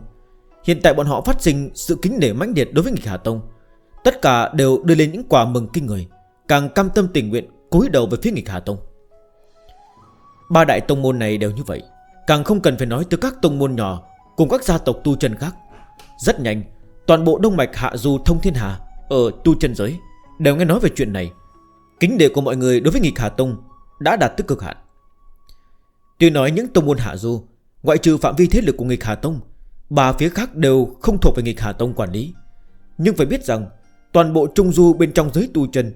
Hiện tại bọn họ phát sinh sự kính nể mãnh liệt đối với nghịch Hà Tông. Tất cả đều đưa lên những quà mừng kinh người, Càng cam tâm tình nguyện cúi đầu về phía nghịch Hà Tông. Ba đại tông môn này đều như vậy, Càng không cần phải nói từ các tông môn nhỏ Cùng các gia tộc tu chân khác. Rất nhanh, Toàn bộ đông mạch hạ du thông thiên hà Ở tu chân giới Đều nghe nói về chuyện này. Kính đề của mọi người đối với nghịch Hà Tông Đã đạt tới cực hạn. Tuy nói những tông môn hạ du Ngoại trừ phạm vi thế lực của nghịch Hà Tông Ba phía khác đều không thuộc về nghịch Hà Tông quản lý. Nhưng phải biết rằng, Toàn bộ Trung Du bên trong giới tu chân,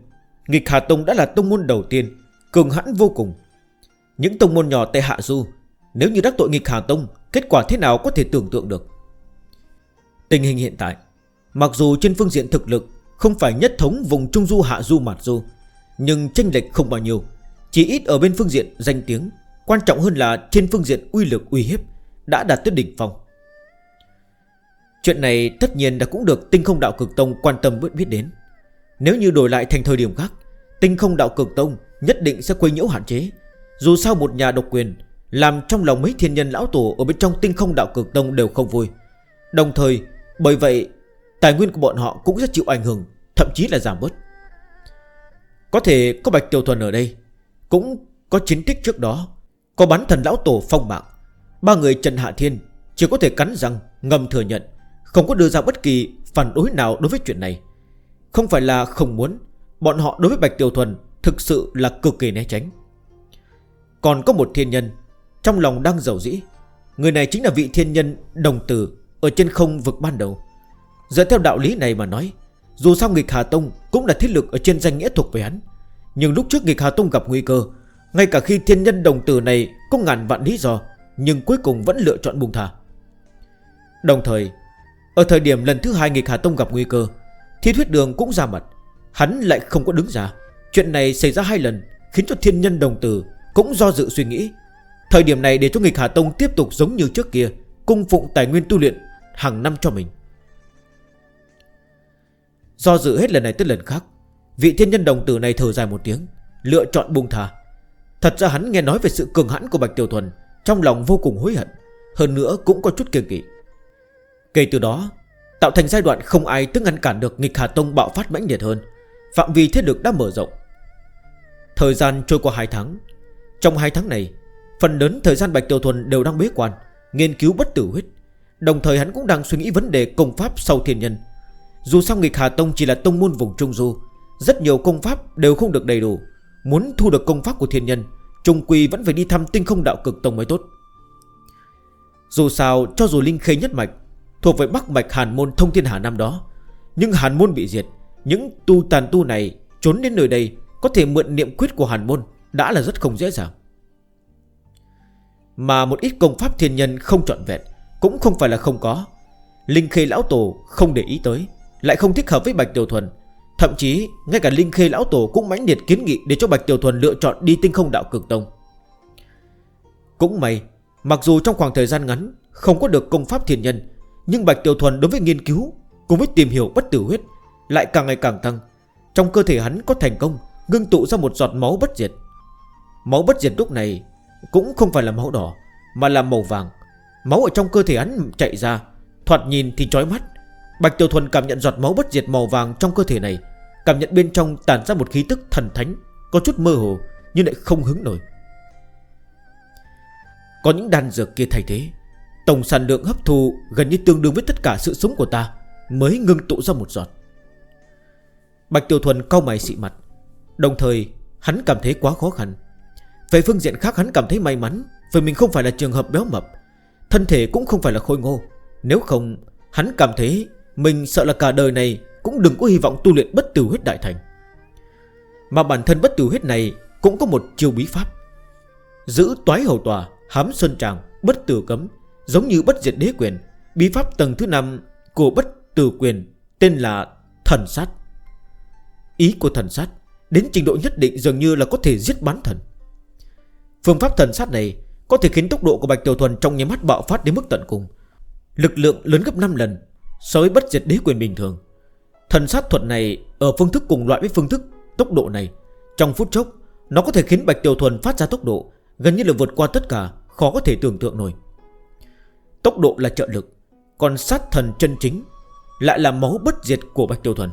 Nghịch Hà Tông đã là tông môn đầu tiên, Cường hãn vô cùng. Những tông môn nhỏ Tây Hạ Du, Nếu như đắc tội nghịch Hà Tông, Kết quả thế nào có thể tưởng tượng được? Tình hình hiện tại, Mặc dù trên phương diện thực lực Không phải nhất thống vùng Trung Du Hạ Du Mạt Du, Nhưng tranh lệch không bao nhiêu, Chỉ ít ở bên phương diện danh tiếng, Quan trọng hơn là trên phương diện uy lực, uy hiếp Đã đạt tới đỉnh phòng Chuyện này tất nhiên đã cũng được tinh không đạo cực tông quan tâm biết đến. Nếu như đổi lại thành thời điểm khác, Tinh không đạo cực tông nhất định sẽ quấy nhiễu hạn chế. Dù sao một nhà độc quyền Làm trong lòng mấy thiên nhân lão tổ Ở bên trong tinh không đạo cực tông đều không vui. Đồng thời, bởi vậy, Tài nguyên của bọn họ cũng rất chịu ảnh hưởng, Thậm chí là giảm bớt. Có thể có Bạch Tiểu Thuần ở đây, Cũng có chiến tích trước đó, Có bắn thần lão tổ phong mạng. Ba người Trần Hạ Thiên Chỉ có thể cắn răng, ngầm thừa nhận. Không có đưa ra bất kỳ phản đối nào đối với chuyện này. Không phải là không muốn, Bọn họ đối với Bạch Tiểu Thuần Thực sự là cực kỳ né tránh. Còn có một thiên nhân Trong lòng đang giàu dĩ. Người này chính là vị thiên nhân đồng tử Ở trên không vực ban đầu. Dựa theo đạo lý này mà nói, Dù sao nghịch Hà Tông cũng là thiết lực Ở trên danh nghĩa thuộc về hắn. Nhưng lúc trước nghịch Hà Tông gặp nguy cơ, Ngay cả khi thiên nhân đồng tử này Có ngàn vạn lý do, Nhưng cuối cùng vẫn lựa chọn buông thả Đồng thời ở thời điểm lần thứ hai nghịch Hà Tông gặp nguy cơ, thiên huyết đường cũng ra mặt. Hắn lại không có đứng ra. Chuyện này xảy ra hai lần, Khiến cho thiên nhân đồng tử cũng do dự suy nghĩ. Thời điểm này để cho nghịch Hà Tông tiếp tục giống như trước kia, Cung phụng tài nguyên tu luyện hàng năm cho mình. Do dự hết lần này tới lần khác, Vị thiên nhân đồng tử này thở dài một tiếng, Lựa chọn buông thả Thật ra hắn nghe nói về sự cường hãn của Bạch Tiểu Thuần, Trong lòng vô cùng hối hận, Hơn nữa cũng có chút kiêng kỵ. Kể từ đó, Tạo thành giai đoạn không ai tức ngăn cản được nghịch Hà Tông bạo phát mãnh liệt hơn. Phạm vi thiết lực đã mở rộng. Thời gian trôi qua 2 tháng. Trong 2 tháng này, Phần lớn thời gian Bạch Tiểu Thuần đều đang bế quan, Nghiên cứu bất tử huyết. Đồng thời hắn cũng đang suy nghĩ vấn đề công pháp sau thiên nhân. Dù sao nghịch Hà Tông chỉ là tông môn vùng Trung Du, Rất nhiều công pháp đều không được đầy đủ. Muốn thu được công pháp của thiên nhân, Trung quỳ vẫn phải đi thăm tinh không đạo cực tông mới tốt. Dù sao, cho dù Linh Khê nhất mạch Thuộc về Bắc Mạch Hàn Môn thông thiên hà năm đó. Nhưng Hàn Môn bị diệt. Những tu tàn tu này trốn đến nơi đây Có thể mượn niệm quyết của Hàn Môn Đã là rất không dễ dàng. Mà một ít công pháp thiên nhân không trọn vẹn Cũng không phải là không có. Linh Khê Lão Tổ không để ý tới, Lại không thích hợp với Bạch Tiểu Thuần. Thậm chí, ngay cả Linh Khê Lão Tổ cũng mãnh liệt kiến nghị Để cho Bạch Tiểu Thuần lựa chọn đi tinh không đạo cực tông. Cũng may, Mặc dù trong khoảng thời gian ngắn Không có được công pháp thiên nhân nhưng Bạch Tiểu Thuần đối với nghiên cứu, Cùng với tìm hiểu bất tử huyết, Lại càng ngày càng tăng. Trong cơ thể hắn có thành công, Ngưng tụ ra một giọt máu bất diệt. Máu bất diệt lúc này Cũng không phải là máu đỏ, Mà là màu vàng. Máu ở trong cơ thể hắn chạy ra, Thoạt nhìn thì chói mắt. Bạch Tiểu Thuần cảm nhận giọt máu bất diệt màu vàng trong cơ thể này, Cảm nhận bên trong tàn ra một khí tức thần thánh, Có chút mơ hồ, Nhưng lại không hứng nổi. Có những đàn dược kia thay thế. Tổng sản lượng hấp thu gần như tương đương với tất cả sự sống của ta, Mới ngưng tụ ra một giọt. Bạch Tiểu Thuần cau mày xị mặt, Đồng thời hắn cảm thấy quá khó khăn. Về phương diện khác hắn cảm thấy may mắn, Vì mình không phải là trường hợp béo mập, Thân thể cũng không phải là khôi ngô. Nếu không, hắn cảm thấy Mình sợ là cả đời này Cũng đừng có hy vọng tu luyện bất tử huyết đại thành. Mà bản thân bất tử huyết này Cũng có một chiêu bí pháp, Giữ toái hầu tòa, Hám sơn tràng, Bất tử cấm. Giống như bất diệt đế quyền, Bí pháp tầng thứ 5 của bất tử quyền, Tên là thần sát. Ý của thần sát, Đến trình độ nhất định dường như là có thể giết bán thần. Phương pháp thần sát này Có thể khiến tốc độ của Bạch Tiểu Thuần Trong nháy mắt bạo phát đến mức tận cùng. Lực lượng lớn gấp 5 lần So với bất diệt đế quyền bình thường. Thần sát thuật này ở phương thức cùng loại với phương thức Tốc độ này, Trong phút chốc, Nó có thể khiến Bạch Tiểu Thuần phát ra tốc độ Gần như là vượt qua tất cả Khó có thể tưởng tượng nổi. Tốc độ là trợ lực, Còn sát thần chân chính Lại là máu bất diệt của Bạch Tiêu Thuần.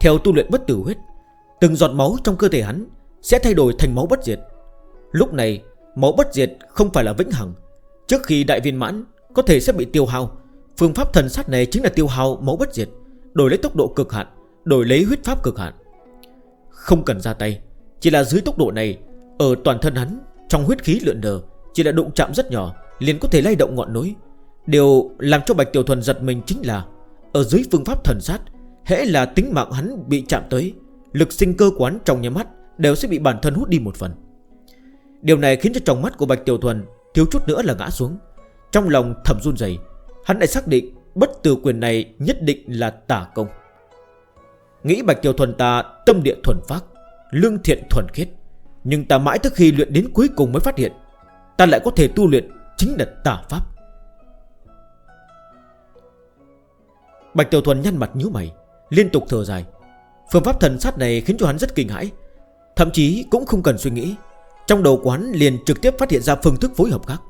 Theo tu luyện bất tử huyết, Từng giọt máu trong cơ thể hắn Sẽ thay đổi thành máu bất diệt. Lúc này, máu bất diệt không phải là vĩnh hằng. Trước khi đại viên mãn Có thể sẽ bị tiêu hao, Phương pháp thần sát này chính là tiêu hao máu bất diệt, Đổi lấy tốc độ cực hạn, Đổi lấy huyết pháp cực hạn. Không cần ra tay, Chỉ là dưới tốc độ này, Ở toàn thân hắn, Trong huyết khí lượn đờ Chỉ là đụng chạm rất nhỏ Liền có thể lay động ngọn núi. Điều làm cho Bạch Tiểu Thuần giật mình chính là, Ở dưới phương pháp thần sát, Hễ là tính mạng hắn bị chạm tới, Lực sinh cơ quán trong nhà mắt Đều sẽ bị bản thân hút đi một phần. Điều này khiến cho trong mắt của Bạch Tiểu Thuần Thiếu chút nữa là ngã xuống. Trong lòng thầm run dày Hắn lại xác định bất tử quyền này nhất định là tả công. Nghĩ Bạch Tiểu Thuần ta tâm địa thuần phác, Lương thiện thuần khiết, Nhưng ta mãi tới khi luyện đến cuối cùng mới phát hiện, Ta lại có thể tu luyện Chính là tà pháp. Bạch Tiểu Thuần nhăn mặt nhíu mày, Liên tục thở dài. Phương pháp thần sát này khiến cho hắn rất kinh hãi, Thậm chí cũng không cần suy nghĩ. Trong đầu quán liền trực tiếp phát hiện ra phương thức phối hợp khác.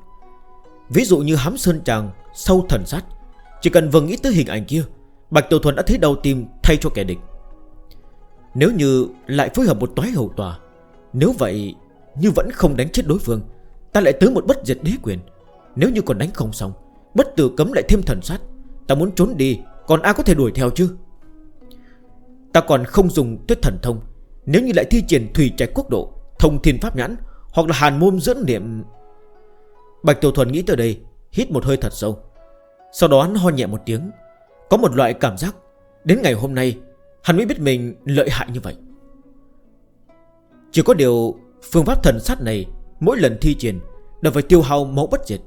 Ví dụ như hám sơn tràng Sâu thần sát, Chỉ cần vừa nghĩ tới hình ảnh kia, Bạch Tiểu Thuần đã thấy đầu tim thay cho kẻ địch. Nếu như lại phối hợp một toái hầu tòa, Nếu vậy, Như vẫn không đánh chết đối phương, Ta lại tới một bất diệt đế quyền. Nếu như còn đánh không xong, Bất tử cấm lại thêm thần sát. Ta muốn trốn đi, còn ai có thể đuổi theo chứ? Ta còn không dùng tuyết thần thông. Nếu như lại thi triển thủy trạch quốc độ, Thông thiên pháp nhãn, Hoặc là hàn môn dưỡng niệm. Bạch Tiểu Thuần nghĩ tới đây, Hít một hơi thật sâu. Sau đó hắn ho nhẹ một tiếng. Có một loại cảm giác, Đến ngày hôm nay, Hắn mới biết mình lợi hại như vậy. Chỉ có điều Phương pháp thần sát này, Mỗi lần thi triển, Đều phải tiêu hao máu bất diệt.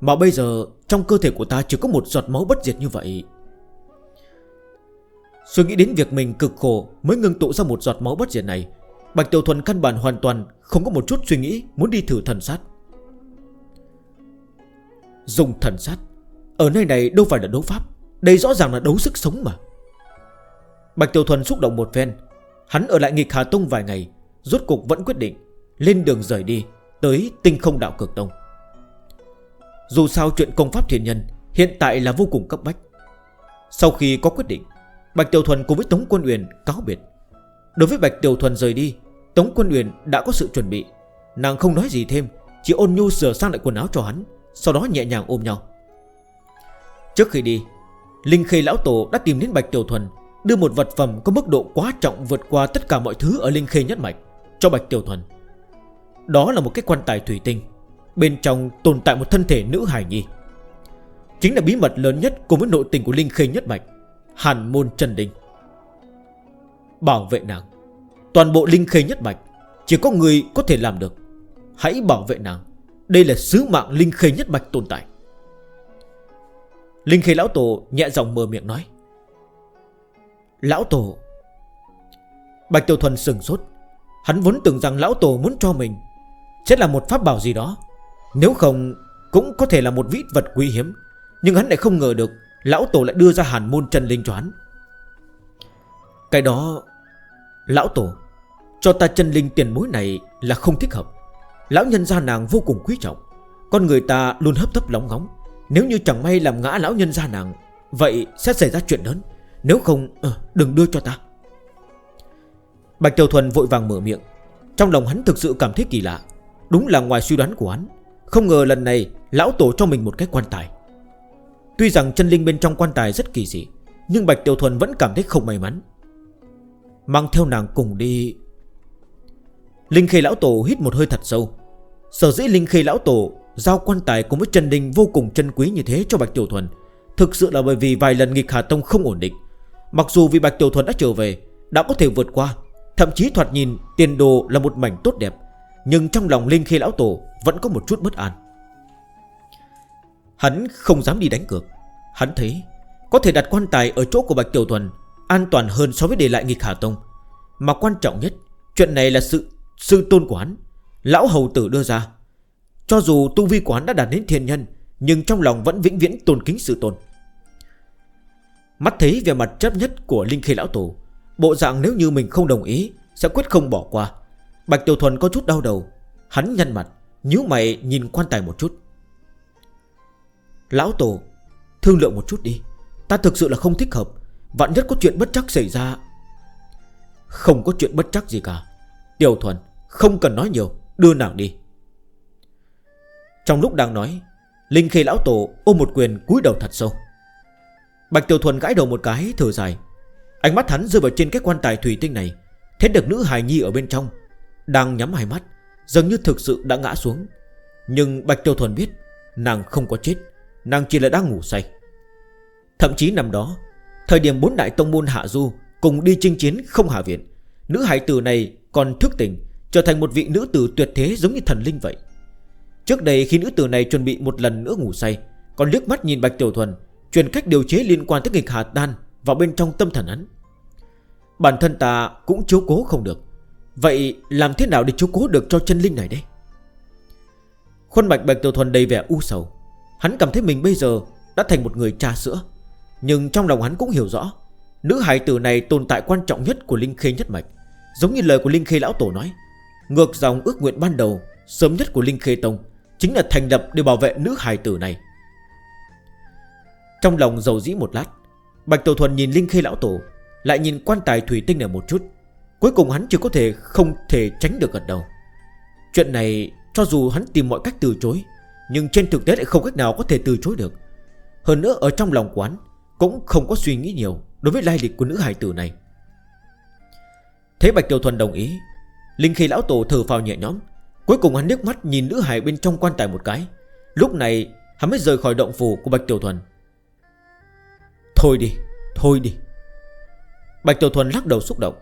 Mà bây giờ trong cơ thể của ta chỉ có một giọt máu bất diệt như vậy. Suy nghĩ đến việc mình cực khổ Mới ngưng tụ ra một giọt máu bất diệt này Bạch Tiểu Thuần căn bản hoàn toàn Không có một chút suy nghĩ muốn đi thử thần sát. Dùng thần sát Ở nơi này đâu phải là đấu pháp Đây rõ ràng là đấu sức sống mà. Bạch Tiểu Thuần xúc động một phen, Hắn ở lại nghịch Hà Tông vài ngày Rốt cục vẫn quyết định Lên đường rời đi Tới tinh không đạo cực tông. Dù sao chuyện công pháp thiền nhân Hiện tại là vô cùng cấp bách. Sau khi có quyết định, Bạch Tiểu Thuần cùng với Tống Quân Uyển cáo biệt. Đối với Bạch Tiểu Thuần rời đi, Tống Quân Uyển đã có sự chuẩn bị. Nàng không nói gì thêm, Chỉ ôn nhu sửa sang lại quần áo cho hắn, Sau đó nhẹ nhàng ôm nhau. Trước khi đi, Linh Khê Lão Tổ đã tìm đến Bạch Tiểu Thuần, Đưa một vật phẩm có mức độ quá trọng Vượt qua tất cả mọi thứ ở Linh Khê Nhất Mạch Cho Bạch Tiểu Thuần. Đó là một cái quan tài thủy tinh. Bên trong tồn tại một thân thể nữ hài nhi. Chính là bí mật lớn nhất Cùng với nội tình của Linh Khê nhất mạch, Hàn môn Trần Đình. Bảo vệ nàng. Toàn bộ Linh Khê nhất mạch, Chỉ có người có thể làm được. Hãy bảo vệ nàng. Đây là sứ mạng Linh Khê nhất mạch tồn tại. Linh Khê Lão Tổ nhẹ giọng mờ miệng nói. Lão Tổ. Bạch tiêu Thuần sừng sốt. Hắn vốn tưởng rằng Lão Tổ muốn cho mình Chết là một pháp bảo gì đó. Nếu không cũng có thể là một vít vật quý hiếm. Nhưng hắn lại không ngờ được Lão Tổ lại đưa ra hàn môn chân linh cho hắn. Cái đó Lão Tổ Cho ta chân linh tiền mối này là không thích hợp. Lão nhân gia nàng vô cùng quý trọng. Con người ta luôn hấp thấp lóng ngóng. Nếu như chẳng may làm ngã lão nhân gia nàng Vậy sẽ xảy ra chuyện lớn. Nếu không à, đừng đưa cho ta. Bạch Tiểu Thuần vội vàng mở miệng. Trong lòng hắn thực sự cảm thấy kỳ lạ. Đúng là ngoài suy đoán của hắn không ngờ lần này, lão tổ cho mình một cái quan tài. Tuy rằng chân linh bên trong quan tài rất kỳ dị, Nhưng Bạch Tiểu Thuần vẫn cảm thấy không may mắn. Mang theo nàng cùng đi. Linh khê lão tổ hít một hơi thật sâu. Sở dĩ linh khê lão tổ Giao quan tài cùng với chân linh vô cùng chân quý như thế cho Bạch Tiểu Thuần, Thực sự là bởi vì vài lần nghịch Hà Tông không ổn định. Mặc dù vì Bạch Tiểu Thuần đã trở về, Đã có thể vượt qua, Thậm chí thoạt nhìn tiền đồ là một mảnh tốt đẹp. Nhưng trong lòng Linh khê Lão Tổ Vẫn có một chút bất an. Hắn không dám đi đánh cược. Hắn thấy Có thể đặt quan tài ở chỗ của Bạch Tiểu Thuần An toàn hơn so với để lại nghịch Hà Tông. Mà quan trọng nhất, Chuyện này là sự sự tôn của hắn, Lão Hầu Tử đưa ra. Cho dù tu vi của hắn đã đạt đến thiên nhân, Nhưng trong lòng vẫn vĩnh viễn tôn kính sự tôn. Mắt thấy về mặt chấp nhất của Linh khê Lão Tổ, Bộ dạng nếu như mình không đồng ý, Sẽ quyết không bỏ qua. Bạch Tiểu Thuần có chút đau đầu. Hắn nhăn mặt, nhíu mày nhìn quan tài một chút. Lão Tổ, Thương lượng một chút đi. Ta thực sự là không thích hợp. Vạn nhất có chuyện bất chắc xảy ra. Không có chuyện bất chắc gì cả. Tiểu Thuần, không cần nói nhiều. Đưa nàng đi. Trong lúc đang nói, Linh khê lão tổ ôm một quyền cúi đầu thật sâu. Bạch Tiểu Thuần gãi đầu một cái, thở dài. Ánh mắt hắn rơi vào trên cái quan tài thủy tinh này Thế được nữ hài nhi ở bên trong. Đang nhắm hai mắt, Dường như thực sự đã ngã xuống. Nhưng Bạch Tiêu Thuần biết, Nàng không có chết, Nàng chỉ là đang ngủ say. Thậm chí năm đó, Thời điểm bốn đại tông môn Hạ Du Cùng đi chinh chiến không hạ viện, Nữ hải tử này còn thức tỉnh, Trở thành một vị nữ tử tuyệt thế giống như thần linh vậy. Trước đây khi nữ tử này chuẩn bị một lần nữa ngủ say, Còn liếc mắt nhìn Bạch Tiểu Thuần, Truyền cách điều chế liên quan tới nghịch hà đan Vào bên trong tâm thần hắn. Bản thân ta cũng chiếu cố không được Vậy làm thế nào để chú cố được cho chân linh này đây? Khuôn mạch Bạch Tiểu Thuần đầy vẻ u sầu. Hắn cảm thấy mình bây giờ đã thành một người cha sữa. Nhưng trong lòng hắn cũng hiểu rõ, Nữ hải tử này tồn tại quan trọng nhất của Linh Khê Nhất Mạch. Giống như lời của Linh Khê Lão Tổ nói, Ngược dòng ước nguyện ban đầu, Sớm nhất của Linh Khê Tông Chính là thành lập để bảo vệ nữ hài tử này. Trong lòng dầu dĩ một lát, Bạch Tiểu Thuần nhìn Linh Khê Lão Tổ, Lại nhìn quan tài thủy tinh này một chút. Cuối cùng hắn chỉ có thể không thể tránh được gật đầu. Chuyện này, cho dù hắn tìm mọi cách từ chối, Nhưng trên thực tế lại không cách nào có thể từ chối được. Hơn nữa, ở trong lòng quán, Cũng không có suy nghĩ nhiều Đối với lai lịch của nữ hài tử này. Thế Bạch Tiểu Thuần đồng ý. Linh khi lão tổ thở phào nhẹ nhõm. Cuối cùng hắn nước mắt nhìn nữ hài bên trong quan tài một cái. Lúc này, hắn mới rời khỏi động phủ của Bạch Tiểu Thuần. Thôi đi Thôi đi. Bạch Tiểu Thuần lắc đầu xúc động.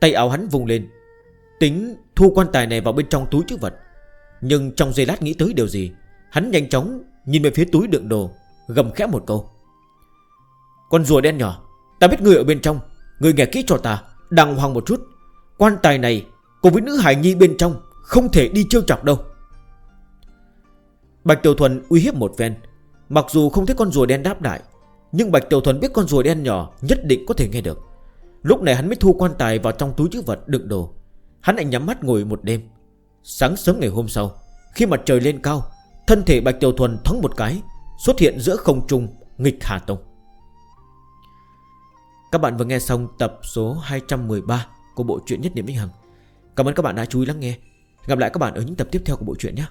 Tay áo hắn vùng lên. Tính thu quan tài này vào bên trong túi chức vật. Nhưng trong giây lát nghĩ tới điều gì, Hắn nhanh chóng nhìn về phía túi đựng đồ, Gầm khẽ một câu. Con rùa đen nhỏ, Ta biết người ở bên trong Người nghe kỹ cho ta, Đàng hoàng một chút. Quan tài này cùng với nữ hải nhi bên trong Không thể đi trêu chọc đâu. Bạch Tiểu Thuần uy hiếp một ven Mặc dù không thấy con rùa đen đáp lại, Nhưng Bạch Tiểu Thuần biết con rùa đen nhỏ Nhất định có thể nghe được. Lúc này hắn mới thu quan tài vào trong túi chữ vật đựng đồ. Hắn lại nhắm mắt ngồi một đêm. Sáng sớm ngày hôm sau, Khi mặt trời lên cao, Thân thể Bạch Tiểu Thuần thắng một cái, Xuất hiện giữa không trung nghịch Hà Tông. Các bạn vừa nghe xong tập số 213 Của bộ truyện Nhất Niệm Vĩnh Hằng. Cảm ơn các bạn đã chú ý lắng nghe. Gặp lại các bạn ở những tập tiếp theo của bộ truyện nhé.